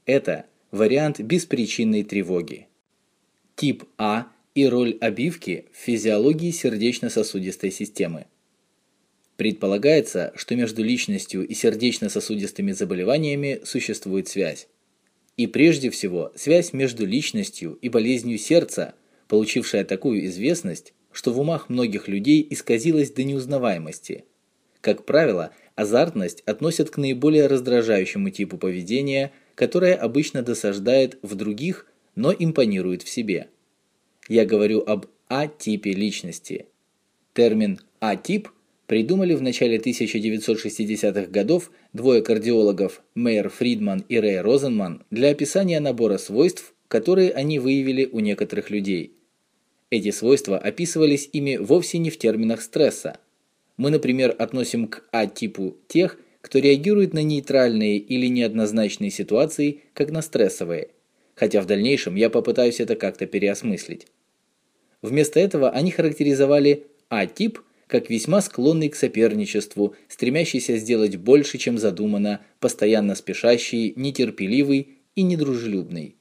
Это вариант беспричинной тревоги. Тип А и роль обивки в физиологии сердечно-сосудистой системы. Предполагается, что между личностью и сердечно-сосудистыми заболеваниями существует связь. И прежде всего, связь между личностью и болезнью сердца, получившая такую известность, что в умах многих людей исказилась до неузнаваемости. Как правило, азартность относят к наиболее раздражающему типу поведения, которое обычно досаждает в других, но импонирует в себе. Я говорю об А-типе личности. Термин А-тип придумали в начале 1960-х годов двое кардиологов Мейер Фридман и Рэй Розенман для описания набора свойств, которые они выявили у некоторых людей. Эти свойства описывались ими вовсе не в терминах стресса. Мы, например, относим к А-типу тех, кто реагирует на нейтральные или неоднозначные ситуации, как на стрессовые, хотя в дальнейшем я попытаюсь это как-то переосмыслить. Вместо этого они характеризовали А-тип как весьма склонный к соперничеству, стремящийся сделать больше, чем задумано, постоянно спешащий, нетерпеливый и недружелюбный.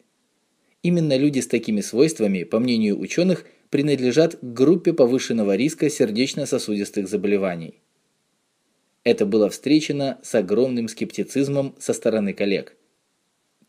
Именно люди с такими свойствами, по мнению ученых, принадлежат к группе повышенного риска сердечно-сосудистых заболеваний. Это было встречено с огромным скептицизмом со стороны коллег.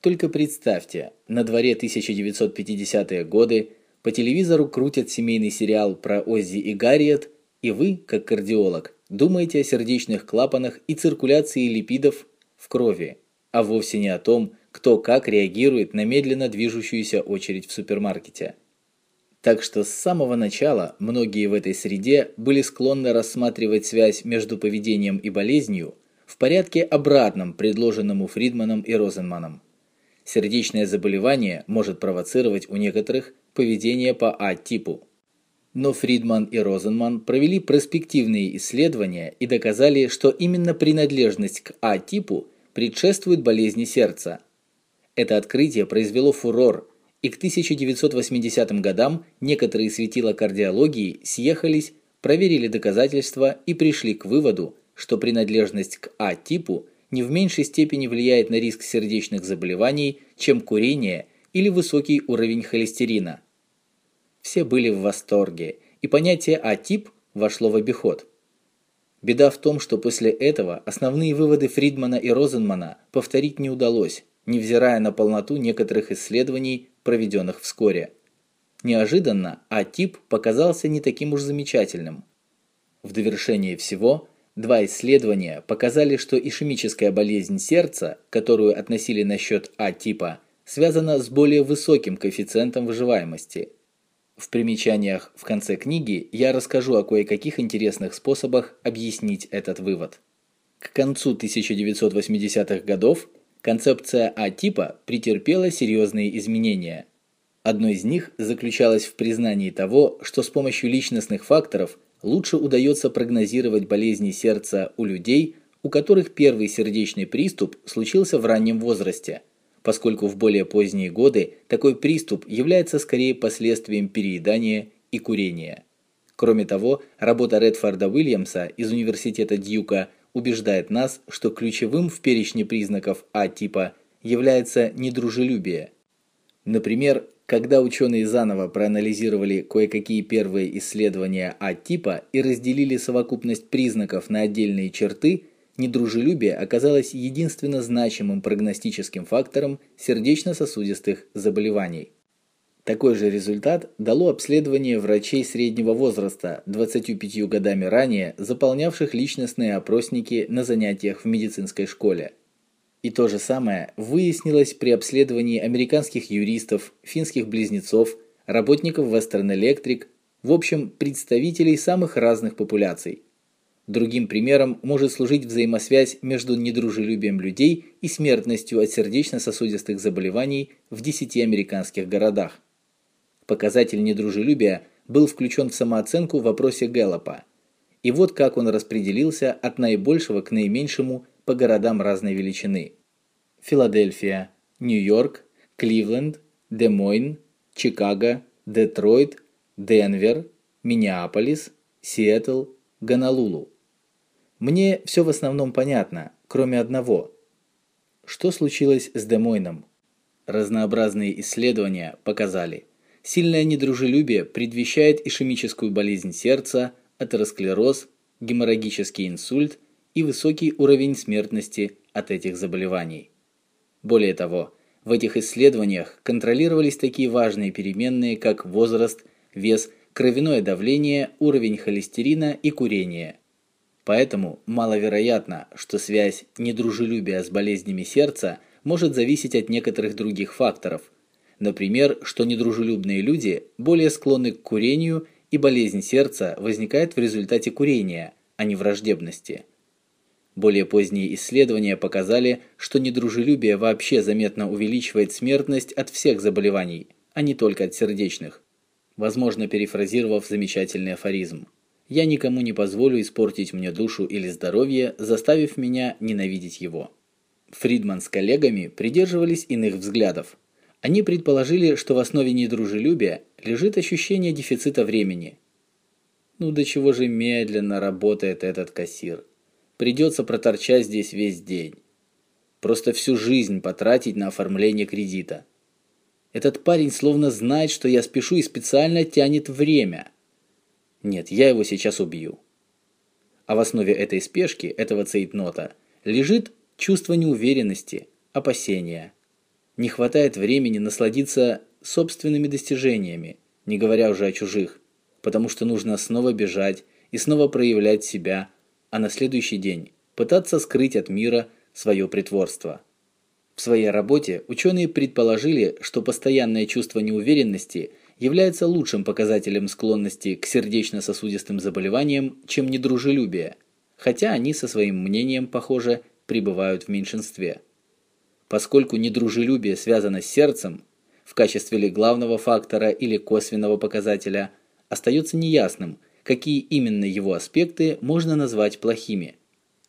Только представьте, на дворе 1950-е годы по телевизору крутят семейный сериал про Оззи и Гарриет, и вы, как кардиолог, думаете о сердечных клапанах и циркуляции липидов в крови, а вовсе не о том, кто как реагирует на медленно движущуюся очередь в супермаркете. Так что с самого начала многие в этой среде были склонны рассматривать связь между поведением и болезнью в порядке обратном предложенному Фридманом и Розенманом. Сердечное заболевание может провоцировать у некоторых поведение по А-типу. Но Фридман и Розенман провели проспективные исследования и доказали, что именно принадлежность к А-типу предшествует болезни сердца. Это открытие произвело фурор, и к 1980 годам некоторые светила кардиологии съехались, проверили доказательства и пришли к выводу, что принадлежность к А-типу не в меньшей степени влияет на риск сердечных заболеваний, чем курение или высокий уровень холестерина. Все были в восторге, и понятие А-тип вошло в обиход. Беда в том, что после этого основные выводы Фридмана и Розенмана повторить не удалось, невзирая на полноту некоторых исследований, проведенных вскоре. Неожиданно А-тип показался не таким уж замечательным. В довершение всего, два исследования показали, что ишемическая болезнь сердца, которую относили на счет А-типа, связана с более высоким коэффициентом выживаемости. В примечаниях в конце книги я расскажу о кое-каких интересных способах объяснить этот вывод. К концу 1980-х годов концепция А-типа претерпела серьезные изменения. Одно из них заключалось в признании того, что с помощью личностных факторов лучше удается прогнозировать болезни сердца у людей, у которых первый сердечный приступ случился в раннем возрасте, поскольку в более поздние годы такой приступ является скорее последствием переедания и курения. Кроме того, работа Редфорда Уильямса из университета Дьюка – убеждает нас, что ключевым в перечне признаков А-типа является недружелюбие. Например, когда ученые заново проанализировали кое-какие первые исследования А-типа и разделили совокупность признаков на отдельные черты, недружелюбие оказалось единственно значимым прогностическим фактором сердечно-сосудистых заболеваний. Такой же результат дало обследование врачей среднего возраста, 25 годами ранее заполнявших личностные опросники на занятиях в медицинской школе. И то же самое выяснилось при обследовании американских юристов, финских близнецов, работников Western Electric, в общем, представителей самых разных популяций. Другим примером может служить взаимосвязь между недружелюбием людей и смертностью от сердечно-сосудистых заболеваний в 10 американских городах. Показатель недружелюбия был включен в самооценку в вопросе Гэллопа. И вот как он распределился от наибольшего к наименьшему по городам разной величины. Филадельфия, Нью-Йорк, Кливленд, Де-Мойн, Чикаго, Детройт, Денвер, Миннеаполис, Сиэтл, Гонолулу. Мне все в основном понятно, кроме одного. Что случилось с Демойном? Разнообразные исследования показали – Сильное недружелюбие предвещает ишемическую болезнь сердца, атеросклероз, геморрагический инсульт и высокий уровень смертности от этих заболеваний. Более того, в этих исследованиях контролировались такие важные переменные, как возраст, вес, кровяное давление, уровень холестерина и курение. Поэтому маловероятно, что связь недружелюбия с болезнями сердца может зависеть от некоторых других факторов – Например, что недружелюбные люди более склонны к курению и болезнь сердца возникает в результате курения, а не враждебности. Более поздние исследования показали, что недружелюбие вообще заметно увеличивает смертность от всех заболеваний, а не только от сердечных. Возможно, перефразировав замечательный афоризм. я никому не позволю испортить мне душу или здоровье, заставив меня ненавидеть его. Фридман с коллегами придерживались иных взглядов. Они предположили, что в основе недружелюбия лежит ощущение дефицита времени. Ну до чего же медленно работает этот кассир. Придется проторчать здесь весь день. Просто всю жизнь потратить на оформление кредита. Этот парень словно знает, что я спешу и специально тянет время. Нет, я его сейчас убью. А в основе этой спешки, этого цейтнота, лежит чувство неуверенности, опасения. Не хватает времени насладиться собственными достижениями, не говоря уже о чужих, потому что нужно снова бежать и снова проявлять себя, а на следующий день пытаться скрыть от мира свое притворство. В своей работе ученые предположили, что постоянное чувство неуверенности является лучшим показателем склонности к сердечно-сосудистым заболеваниям, чем недружелюбие, хотя они со своим мнением, похоже, пребывают в меньшинстве. Поскольку недружелюбие связано с сердцем, в качестве ли главного фактора или косвенного показателя, остается неясным, какие именно его аспекты можно назвать плохими.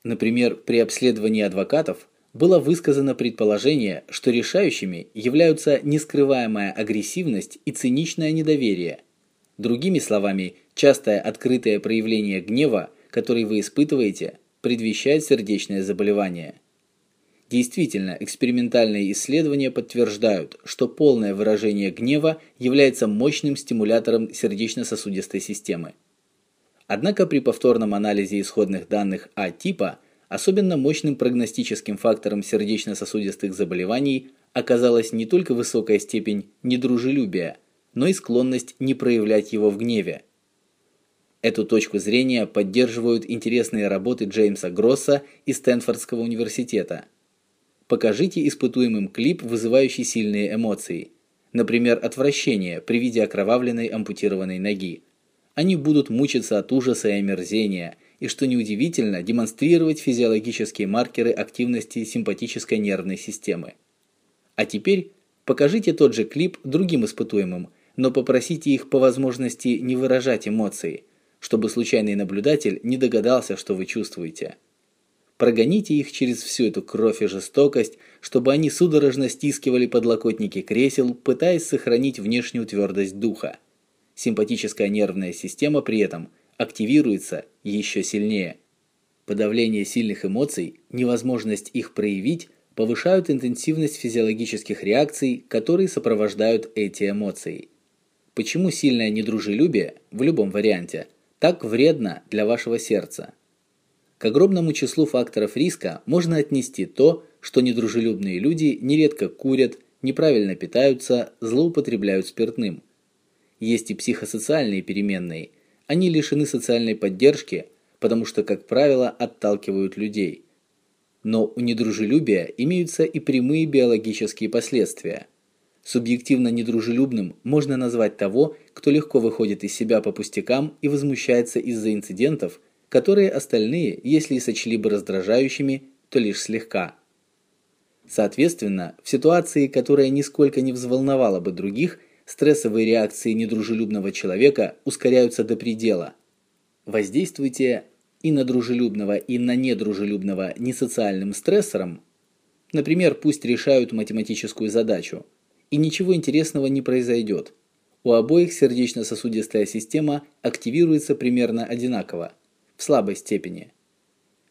Например, при обследовании адвокатов было высказано предположение, что решающими являются нескрываемая агрессивность и циничное недоверие. Другими словами, частое открытое проявление гнева, который вы испытываете, предвещает сердечное заболевание. Действительно, экспериментальные исследования подтверждают, что полное выражение гнева является мощным стимулятором сердечно-сосудистой системы. Однако при повторном анализе исходных данных А-типа особенно мощным прогностическим фактором сердечно-сосудистых заболеваний оказалась не только высокая степень недружелюбия, но и склонность не проявлять его в гневе. Эту точку зрения поддерживают интересные работы Джеймса Гросса из Стэнфордского университета. Покажите испытуемым клип, вызывающий сильные эмоции. Например, отвращение при виде окровавленной ампутированной ноги. Они будут мучиться от ужаса и омерзения и, что неудивительно, демонстрировать физиологические маркеры активности симпатической нервной системы. А теперь покажите тот же клип другим испытуемым, но попросите их по возможности не выражать эмоции, чтобы случайный наблюдатель не догадался, что вы чувствуете. Прогоните их через всю эту кровь и жестокость, чтобы они судорожно стискивали подлокотники кресел, пытаясь сохранить внешнюю твердость духа. Симпатическая нервная система при этом – активируется еще сильнее. Подавление сильных эмоций, невозможность их проявить повышают интенсивность физиологических реакций, которые сопровождают эти эмоции. Почему сильное недружелюбие в любом варианте так вредно для вашего сердца? К огромному числу факторов риска можно отнести то, что недружелюбные люди нередко курят, неправильно питаются, злоупотребляют спиртным. Есть и психосоциальные переменные – они лишены социальной поддержки, потому что, как правило, отталкивают людей. Но у недружелюбия имеются и прямые биологические последствия. Субъективно недружелюбным можно назвать того, кто легко выходит из себя по пустякам и возмущается из-за инцидентов, которые остальные, если и сочли бы раздражающими, то лишь слегка. Соответственно, в ситуации, которая нисколько не взволновала бы других – стрессовые реакции недружелюбного человека ускоряются до предела. Воздействуйте и на дружелюбного, и на недружелюбного несоциальным стрессором. Например, пусть решают математическую задачу, и ничего интересного не произойдет. У обоих сердечно-сосудистая система активируется примерно одинаково, в слабой степени.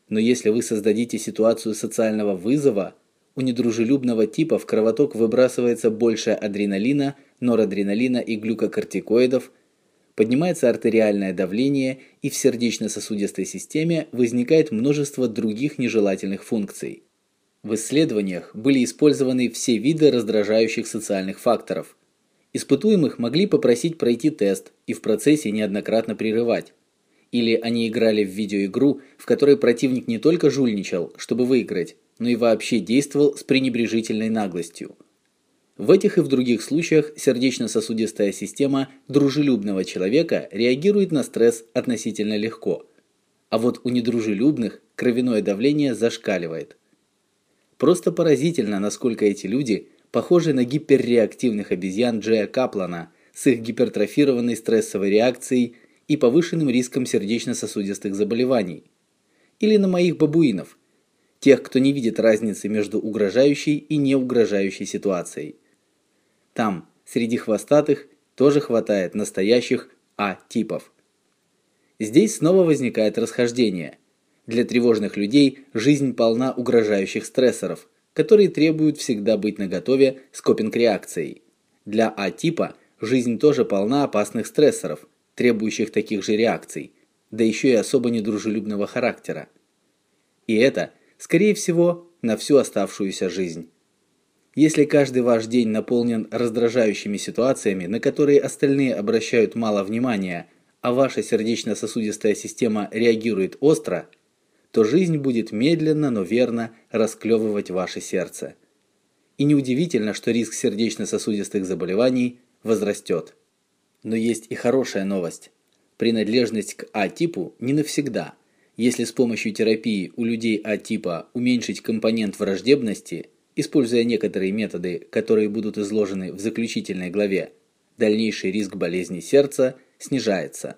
Но если вы создадите ситуацию социального вызова, у недружелюбного типа в кровоток выбрасывается больше адреналина, норадреналина и глюкокортикоидов, поднимается артериальное давление и в сердечно-сосудистой системе возникает множество других нежелательных функций. В исследованиях были использованы все виды раздражающих социальных факторов. Испытуемых могли попросить пройти тест и в процессе неоднократно прерывать. Или они играли в видеоигру, в которой противник не только жульничал, чтобы выиграть, но и вообще действовал с пренебрежительной наглостью. В этих и в других случаях сердечно-сосудистая система дружелюбного человека реагирует на стресс относительно легко, а вот у недружелюбных кровяное давление зашкаливает. Просто поразительно, насколько эти люди похожи на гиперреактивных обезьян Джея Каплана с их гипертрофированной стрессовой реакцией и повышенным риском сердечно-сосудистых заболеваний. Или на моих бабуинов, тех, кто не видит разницы между угрожающей и неугрожающей ситуацией. Там, среди хвостатых, тоже хватает настоящих А-типов. Здесь снова возникает расхождение. Для тревожных людей жизнь полна угрожающих стрессоров, которые требуют всегда быть наготове с копинг-реакцией. Для А-типа жизнь тоже полна опасных стрессоров, требующих таких же реакций, да еще и особо недружелюбного характера. И это, скорее всего, на всю оставшуюся жизнь. Если каждый ваш день наполнен раздражающими ситуациями, на которые остальные обращают мало внимания, а ваша сердечно-сосудистая система реагирует остро, то жизнь будет медленно, но верно расклевывать ваше сердце. И неудивительно, что риск сердечно-сосудистых заболеваний возрастет. Но есть и хорошая новость. Принадлежность к А-типу не навсегда. Если с помощью терапии у людей А-типа уменьшить компонент враждебности, используя некоторые методы, которые будут изложены в заключительной главе, дальнейший риск болезни сердца снижается.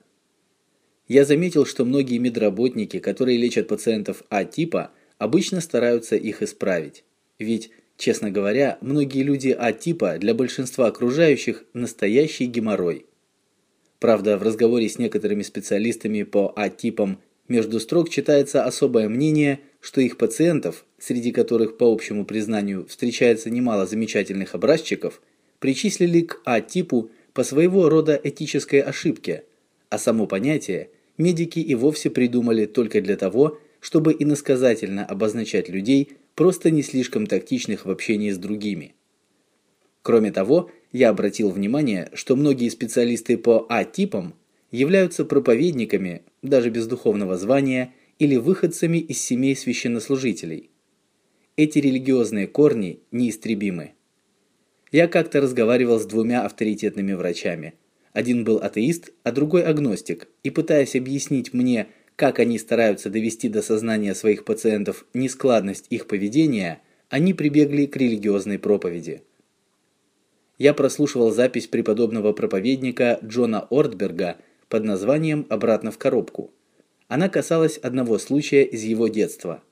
Я заметил, что многие медработники, которые лечат пациентов А-типа, обычно стараются их исправить. Ведь Честно говоря, многие люди А-типа для большинства окружающих настоящий геморрой. Правда, в разговоре с некоторыми специалистами по А-типам между строк читается особое мнение, что их пациентов, среди которых по общему признанию встречается немало замечательных образчиков, причислили к А-типу по своего рода этической ошибке, а само понятие медики и вовсе придумали только для того, чтобы иносказательно обозначать людей, просто не слишком тактичных в общении с другими. Кроме того, я обратил внимание, что многие специалисты по А-типам являются проповедниками, даже без духовного звания, или выходцами из семей священнослужителей. Эти религиозные корни неистребимы. Я как-то разговаривал с двумя авторитетными врачами. Один был атеист, а другой агностик, и пытаясь объяснить мне, как они стараются довести до сознания своих пациентов нескладность их поведения, они прибегли к религиозной проповеди. Я прослушивал запись преподобного проповедника Джона Ортберга под названием Обратно в коробку. Она касалась одного случая из его детства.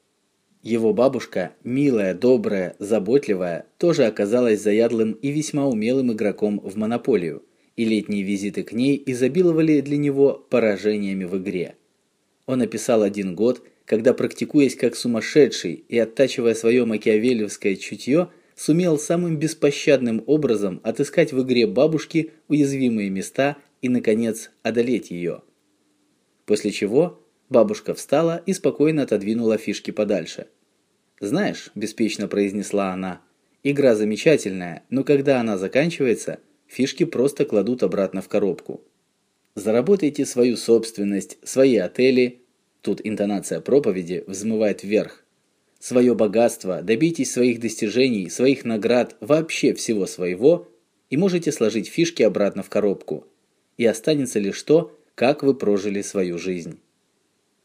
Его бабушка, милая, добрая, заботливая, тоже оказалась заядлым и весьма умелым игроком в монополию, и летние визиты к ней изобиловали для него поражениями в игре. Он описал один год, когда, практикуясь как сумасшедший и оттачивая свое макиавеллевское чутье, сумел самым беспощадным образом отыскать в игре бабушки уязвимые места и, наконец, одолеть ее. После чего бабушка встала и спокойно отодвинула фишки подальше. «Знаешь», – беспечно произнесла она, – «игра замечательная, но когда она заканчивается, фишки просто кладут обратно в коробку». Заработайте свою собственность, свои отели. Тут интонация проповеди взмывает вверх. Свое богатство, добейтесь своих достижений, своих наград, вообще всего своего, и можете сложить фишки обратно в коробку. И останется лишь то, как вы прожили свою жизнь.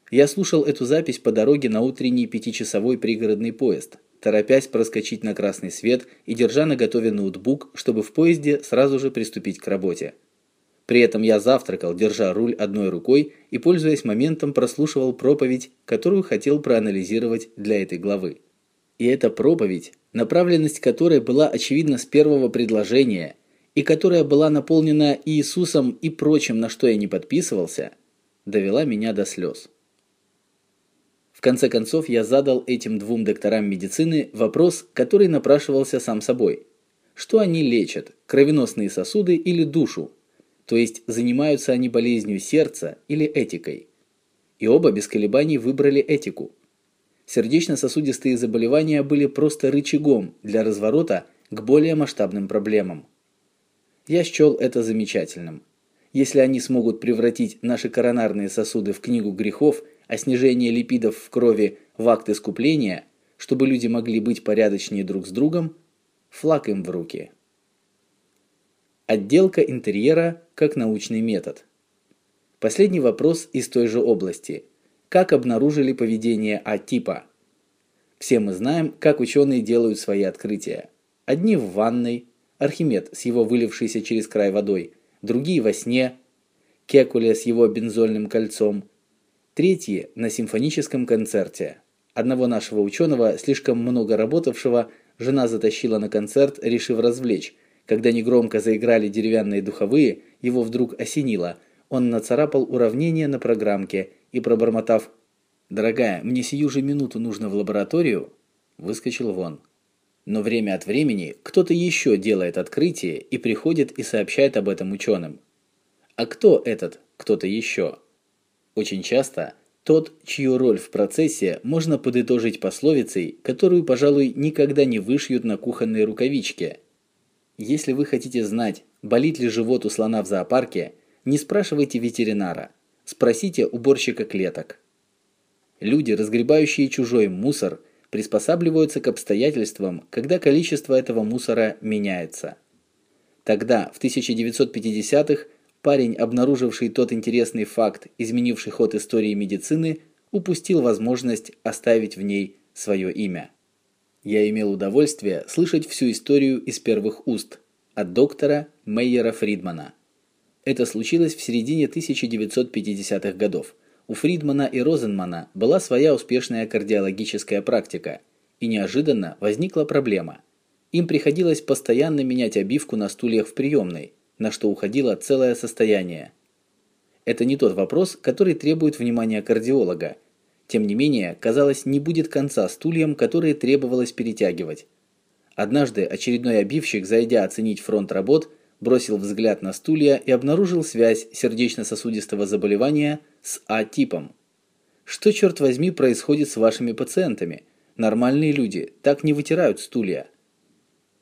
Я слушал эту запись по дороге на утренний пятичасовой пригородный поезд, торопясь проскочить на красный свет и держа наготове ноутбук, чтобы в поезде сразу же приступить к работе. При этом я завтракал, держа руль одной рукой и, пользуясь моментом, прослушивал проповедь, которую хотел проанализировать для этой главы. И эта проповедь, направленность которой была очевидна с первого предложения, и которая была наполнена Иисусом и прочим, на что я не подписывался, довела меня до слез. В конце концов, я задал этим двум докторам медицины вопрос, который напрашивался сам собой. Что они лечат, кровеносные сосуды или душу? То есть занимаются они болезнью сердца или этикой. И оба без колебаний выбрали этику. Сердечно-сосудистые заболевания были просто рычагом для разворота к более масштабным проблемам. Я счел это замечательным. Если они смогут превратить наши коронарные сосуды в книгу грехов, а снижение липидов в крови в акт искупления, чтобы люди могли быть порядочнее друг с другом, флаг им в руки. Отделка интерьера как научный метод. Последний вопрос из той же области. Как обнаружили поведение А-типа? Все мы знаем, как ученые делают свои открытия. Одни в ванной, Архимед с его вылившейся через край водой, другие во сне. Кекуле с его бензольным кольцом, третьи на симфоническом концерте. Одного нашего ученого, слишком много работавшего, жена затащила на концерт, решив развлечь. Когда негромко заиграли деревянные духовые, его вдруг осенило. Он нацарапал уравнение на программке и пробормотав: "Дорогая, мне сию же минуту нужно в лабораторию", выскочил вон. Но время от времени кто-то еще делает открытие и приходит и сообщает об этом ученым. А кто этот кто-то еще? Очень часто тот, чью роль в процессе можно подытожить пословицей, которую, пожалуй, никогда не вышьют на кухонной рукавичке. Если вы хотите знать, болит ли живот у слона в зоопарке, не спрашивайте ветеринара, спросите уборщика клеток. Люди, разгребающие чужой мусор, приспосабливаются к обстоятельствам, когда количество этого мусора меняется. Тогда, в 1950-х, парень, обнаруживший тот интересный факт, изменивший ход истории медицины, упустил возможность оставить в ней свое имя. Я имел удовольствие слышать всю историю из первых уст от доктора Мейера Фридмана. Это случилось в середине 1950-х годов. У Фридмана и Розенмана была своя успешная кардиологическая практика, и неожиданно возникла проблема. Им приходилось постоянно менять обивку на стульях в приемной, на что уходило целое состояние. Это не тот вопрос, который требует внимания кардиолога. Тем не менее, казалось, не будет конца стульям, которые требовалось перетягивать. Однажды очередной обивщик, зайдя оценить фронт работ, бросил взгляд на стулья и обнаружил связь сердечно-сосудистого заболевания с А-типом. Что черт возьми происходит с вашими пациентами? Нормальные люди так не вытирают стулья.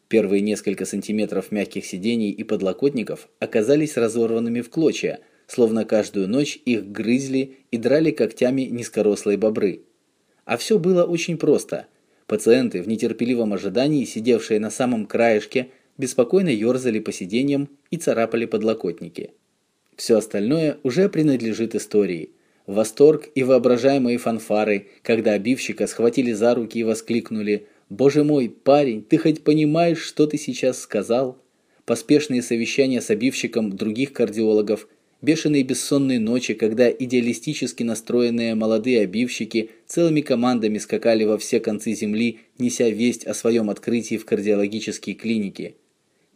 Первые несколько сантиметров мягких сидений и подлокотников оказались разорванными в клочья, словно каждую ночь их грызли и драли когтями низкорослые бобры. А все было очень просто. Пациенты в нетерпеливом ожидании, сидевшие на самом краешке, беспокойно ерзали по сиденьям и царапали подлокотники. Все остальное уже принадлежит истории. Восторг и воображаемые фанфары, когда обивщика схватили за руки и воскликнули – Боже мой, парень, ты хоть понимаешь, что ты сейчас сказал? Поспешные совещания с обивщиком других кардиологов, бешеные бессонные ночи, когда идеалистически настроенные молодые обивщики целыми командами скакали во все концы земли, неся весть о своем открытии в кардиологические клиники.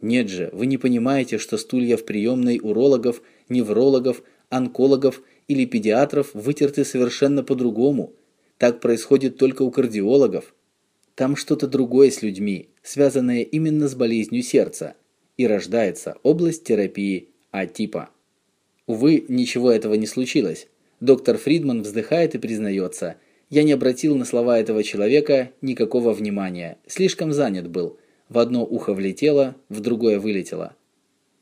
Нет же, вы не понимаете, что стулья в приемной урологов, неврологов, онкологов или педиатров вытерты совершенно по-другому. Так происходит только у кардиологов. Там что-то другое с людьми, связанное именно с болезнью сердца, и рождается область терапии А-типа. Увы, ничего этого не случилось. Доктор Фридман вздыхает и признается: "Я не обратил на слова этого человека никакого внимания, слишком занят был. В одно ухо влетело, в другое вылетело".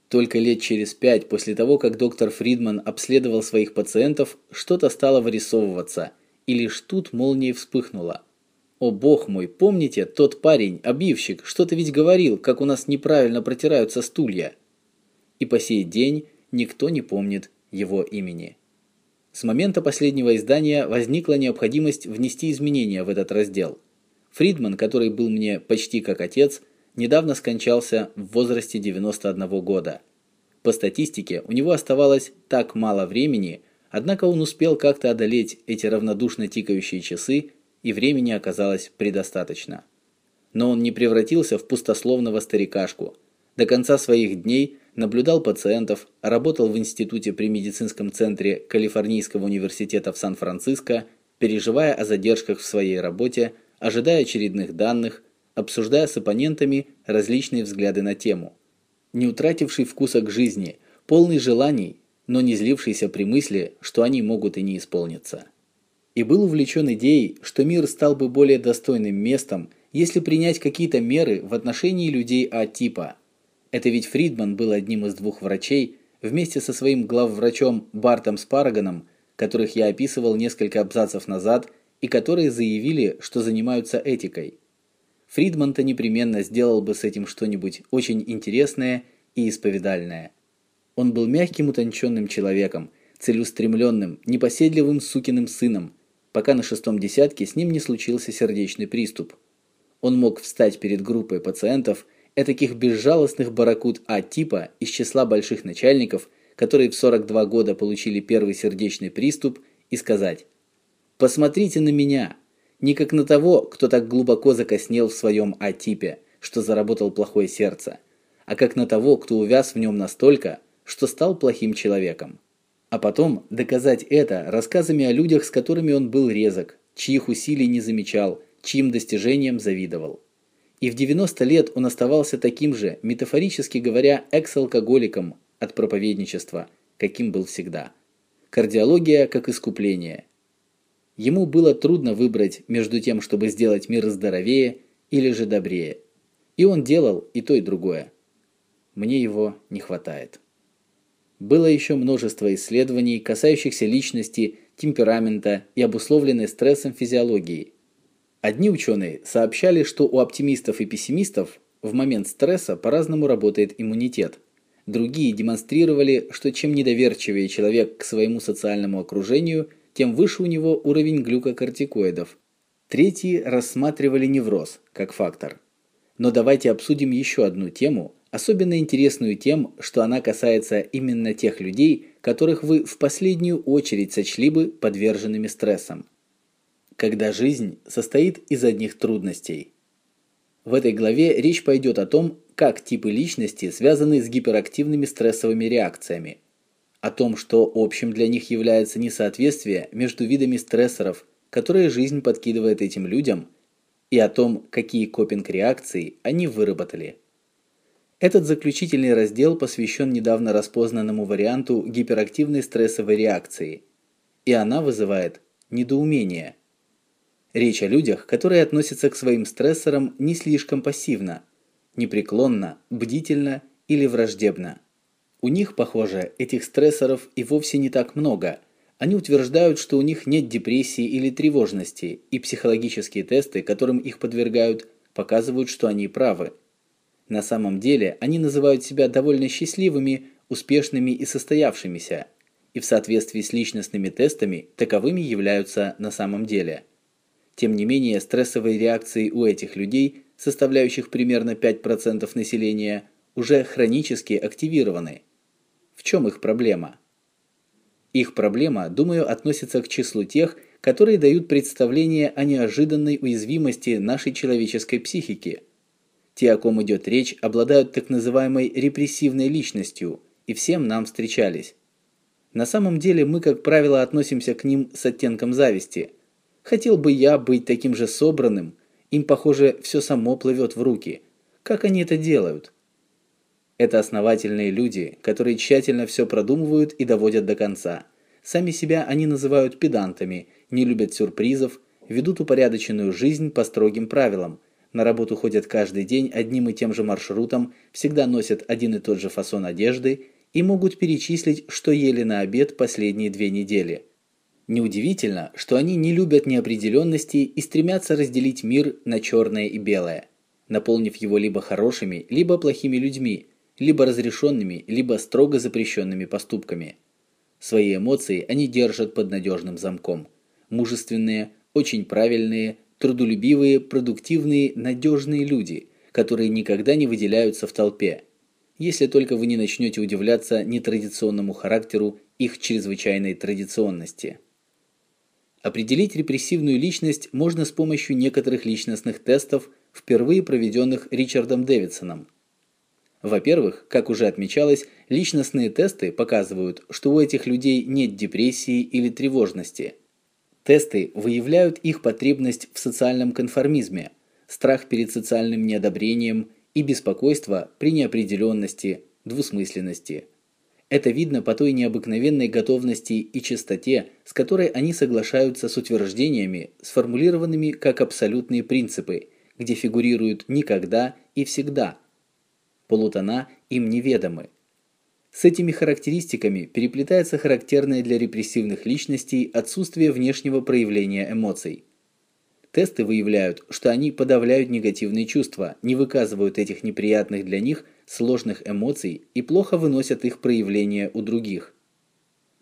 Только лет через пять после того, как доктор Фридман обследовал своих пациентов, что-то стало вырисовываться, и лишь тут молнией вспыхнуло. О бог мой, помните, тот парень, обивщик, что-то ведь говорил, как у нас неправильно протираются стулья. И по сей день никто не помнит его имени. С момента последнего издания возникла необходимость внести изменения в этот раздел. Фридман, который был мне почти как отец, недавно скончался в возрасте 91 года. По статистике, у него оставалось так мало времени, однако он успел как-то одолеть эти равнодушно тикающие часы и времени оказалось предостаточно. Но он не превратился в пустословного старикашку. До конца своих дней наблюдал пациентов, работал в институте при медицинском центре Калифорнийского университета в Сан-Франциско, переживая о задержках в своей работе, ожидая очередных данных, обсуждая с оппонентами различные взгляды на тему. Не утративший вкуса к жизни, полный желаний, но не злившийся при мысли, что они могут и не исполниться и был увлечен идеей, что мир стал бы более достойным местом, если принять какие-то меры в отношении людей А-типа. Это ведь Фридман был одним из двух врачей, вместе со своим главврачом Бартом Спараганом, которых я описывал несколько абзацев назад, и которые заявили, что занимаются этикой. Фридман-то непременно сделал бы с этим что-нибудь очень интересное и исповедальное. Он был мягким утонченным человеком, целеустремленным, непоседливым сукиным сыном, пока на шестом десятке с ним не случился сердечный приступ. Он мог встать перед группой пациентов, этаких безжалостных баракут А-типа из числа больших начальников, которые в 42 года получили первый сердечный приступ, и сказать «Посмотрите на меня, не как на того, кто так глубоко закоснел в своем А-типе, что заработал плохое сердце, а как на того, кто увяз в нем настолько, что стал плохим человеком. А потом доказать это рассказами о людях, с которыми он был резок, чьих усилий не замечал, чьим достижениям завидовал. И в 90 лет он оставался таким же, метафорически говоря, экс-алкоголиком от проповедничества, каким был всегда. Кардиология как искупление. Ему было трудно выбрать между тем, чтобы сделать мир здоровее или же добрее. И он делал и то, и другое. Мне его не хватает. Было еще множество исследований, касающихся личности, темперамента и обусловленной стрессом физиологии. Одни ученые сообщали, что у оптимистов и пессимистов в момент стресса по-разному работает иммунитет. Другие демонстрировали, что чем недоверчивее человек к своему социальному окружению, тем выше у него уровень глюкокортикоидов. Третьи рассматривали невроз как фактор. Но давайте обсудим еще одну тему, особенно интересную тем, что она касается именно тех людей, которых вы в последнюю очередь сочли бы подверженными стрессам. Когда жизнь состоит из одних трудностей. В этой главе речь пойдет о том, как типы личности связаны с гиперактивными стрессовыми реакциями, о том, что общим для них является несоответствие между видами стрессоров, которые жизнь подкидывает этим людям, и о том, какие копинг-реакции они выработали. Этот заключительный раздел посвящен недавно распознанному варианту гиперактивной стрессовой реакции, и она вызывает недоумение. Речь о людях, которые относятся к своим стрессорам не слишком пассивно, непреклонно, бдительно или враждебно. У них, похоже, этих стрессоров и вовсе не так много. Они утверждают, что у них нет депрессии или тревожности, и психологические тесты, которым их подвергают, показывают, что они правы. На самом деле они называют себя довольно счастливыми, успешными и состоявшимися, и в соответствии с личностными тестами таковыми являются на самом деле. Тем не менее, стрессовые реакции у этих людей, составляющих примерно 5% населения, уже хронически активированы. Чем их проблема? Их проблема, думаю, относится к числу тех, которые дают представление о неожиданной уязвимости нашей человеческой психики – те, о ком идет речь, обладают так называемой репрессивной личностью, и всем нам встречались. На самом деле мы, как правило, относимся к ним с оттенком зависти. Хотел бы я быть таким же собранным, им, похоже, все само плывет в руки. Как они это делают? Это основательные люди, которые тщательно все продумывают и доводят до конца. Сами себя они называют педантами, не любят сюрпризов, ведут упорядоченную жизнь по строгим правилам – на работу ходят каждый день одним и тем же маршрутом, всегда носят один и тот же фасон одежды и могут перечислить, что ели на обед последние две недели. Неудивительно, что они не любят неопределенности и стремятся разделить мир на черное и белое, наполнив его либо хорошими, либо плохими людьми, либо разрешенными, либо строго запрещенными поступками. Свои эмоции они держат под надежным замком. Мужественные, очень правильные, трудолюбивые, продуктивные, надежные люди, которые никогда не выделяются в толпе. Если только вы не начнете удивляться нетрадиционному характеру их чрезвычайной традиционности. Определить репрессивную личность можно с помощью некоторых личностных тестов, впервые проведенных Ричардом Дэвидсоном. Во-первых, как уже отмечалось, личностные тесты показывают, что у этих людей нет депрессии или тревожности – Тесты выявляют их потребность в социальном конформизме, страх перед социальным неодобрением и беспокойство при неопределенности, двусмысленности. Это видно по той необыкновенной готовности и чистоте, с которой они соглашаются с утверждениями, сформулированными как абсолютные принципы, где фигурируют никогда и всегда. Полутона им неведомы. С этими характеристиками переплетается характерное для репрессивных личностей отсутствие внешнего проявления эмоций. Тесты выявляют, что они подавляют негативные чувства, не выказывают этих неприятных для них сложных эмоций и плохо выносят их проявления у других.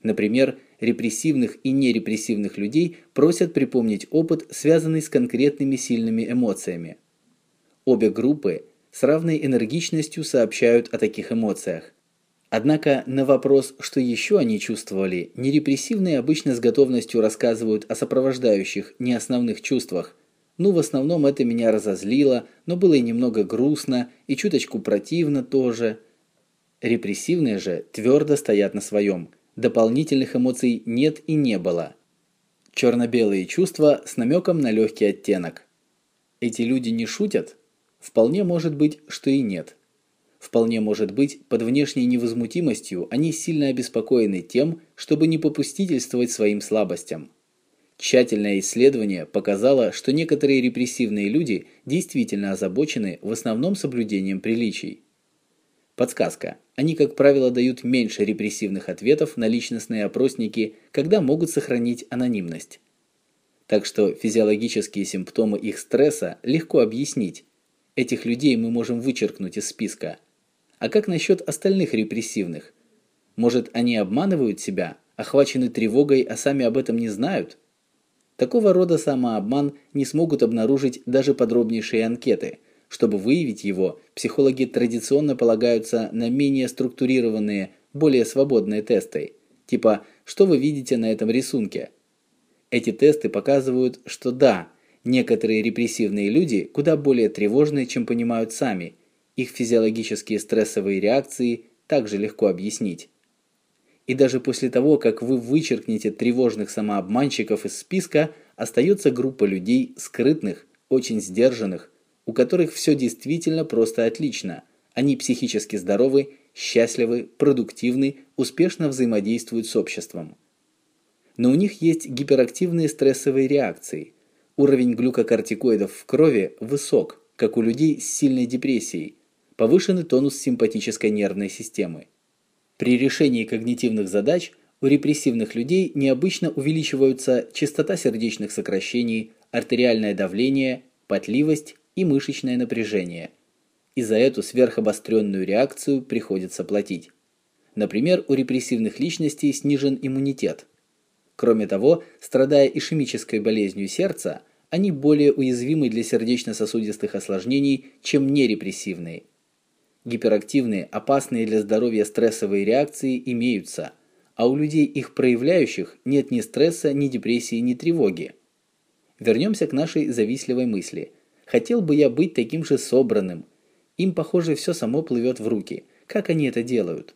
Например, репрессивных и нерепрессивных людей просят припомнить опыт, связанный с конкретными сильными эмоциями. Обе группы с равной энергичностью сообщают о таких эмоциях. Однако на вопрос, что еще они чувствовали, нерепрессивные обычно с готовностью рассказывают о сопровождающих неосновных чувствах. Ну, в основном это меня разозлило, но было и немного грустно, и чуточку противно тоже. Репрессивные же твердо стоят на своем. Дополнительных эмоций нет и не было. Черно-белые чувства с намеком на легкий оттенок. Эти люди не шутят? Вполне может быть, что и нет. Вполне может быть, под внешней невозмутимостью они сильно обеспокоены тем, чтобы не попустительствовать своим слабостям. Тщательное исследование показало, что некоторые репрессивные люди действительно озабочены в основном соблюдением приличий. Подсказка. Они, как правило, дают меньше репрессивных ответов на личностные опросники, когда могут сохранить анонимность. Так что физиологические симптомы их стресса легко объяснить. Этих людей мы можем вычеркнуть из списка – а как насчет остальных репрессивных? Может, они обманывают себя, охвачены тревогой, а сами об этом не знают? Такого рода самообман не смогут обнаружить даже подробнейшие анкеты. Чтобы выявить его, психологи традиционно полагаются на менее структурированные, более свободные тесты, типа «что вы видите на этом рисунке?». Эти тесты показывают, что да, некоторые репрессивные люди куда более тревожны, чем понимают сами – их физиологические стрессовые реакции также легко объяснить. И даже после того, как вы вычеркнете тревожных самообманщиков из списка, остается группа людей скрытных, очень сдержанных, у которых все действительно просто отлично. Они психически здоровы, счастливы, продуктивны, успешно взаимодействуют с обществом. Но у них есть гиперактивные стрессовые реакции. Уровень глюкокортикоидов в крови высок, как у людей с сильной депрессией, повышенный тонус симпатической нервной системы. При решении когнитивных задач у репрессивных людей необычно увеличиваются частота сердечных сокращений, артериальное давление, потливость и мышечное напряжение. И за эту сверхобостренную реакцию приходится платить. Например, у репрессивных личностей снижен иммунитет. Кроме того, страдая ишемической болезнью сердца, они более уязвимы для сердечно-сосудистых осложнений, чем нерепрессивные – Гиперактивные, опасные для здоровья стрессовые реакции имеются, а у людей их проявляющих нет ни стресса, ни депрессии, ни тревоги. Вернемся к нашей завистливой мысли. Хотел бы я быть таким же собранным. Им, похоже, все само плывет в руки. Как они это делают?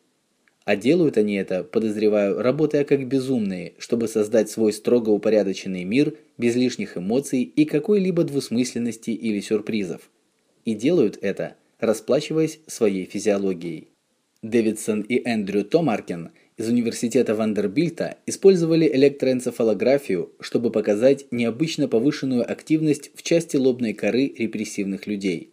А делают они это, подозреваю, работая как безумные, чтобы создать свой строго упорядоченный мир без лишних эмоций и какой-либо двусмысленности или сюрпризов. И делают это – расплачиваясь своей физиологией. Дэвидсон и Эндрю Томаркин из университета Вандербильта использовали электроэнцефалографию, чтобы показать необычно повышенную активность в части лобной коры репрессивных людей.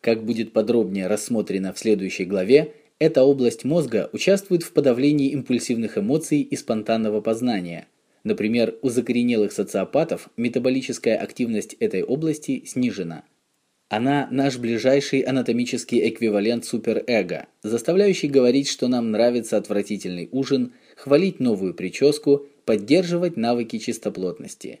Как будет подробнее рассмотрено в следующей главе, эта область мозга участвует в подавлении импульсивных эмоций и спонтанного познания. Например, у закоренелых социопатов метаболическая активность этой области снижена – она наш ближайший анатомический эквивалент суперэго, заставляющий говорить, что нам нравится отвратительный ужин, хвалить новую прическу, поддерживать навыки чистоплотности.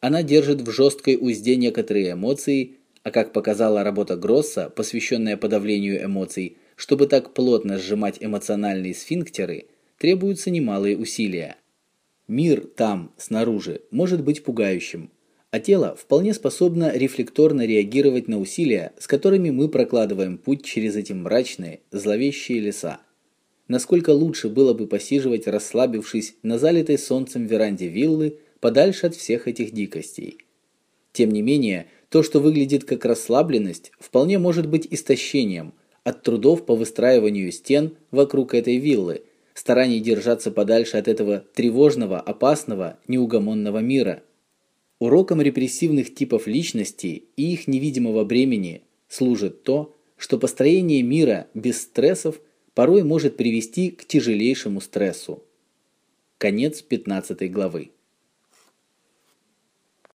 Она держит в жесткой узде некоторые эмоции, а как показала работа Гросса, посвященная подавлению эмоций, чтобы так плотно сжимать эмоциональные сфинктеры, требуются немалые усилия. Мир там, снаружи, может быть пугающим, а тело вполне способно рефлекторно реагировать на усилия, с которыми мы прокладываем путь через эти мрачные, зловещие леса. Насколько лучше было бы посиживать, расслабившись на залитой солнцем веранде виллы, подальше от всех этих дикостей. Тем не менее, то, что выглядит как расслабленность, вполне может быть истощением от трудов по выстраиванию стен вокруг этой виллы, стараний держаться подальше от этого тревожного, опасного, неугомонного мира – Уроком репрессивных типов личности и их невидимого бремени служит то, что построение мира без стрессов порой может привести к тяжелейшему стрессу. Конец 15 главы.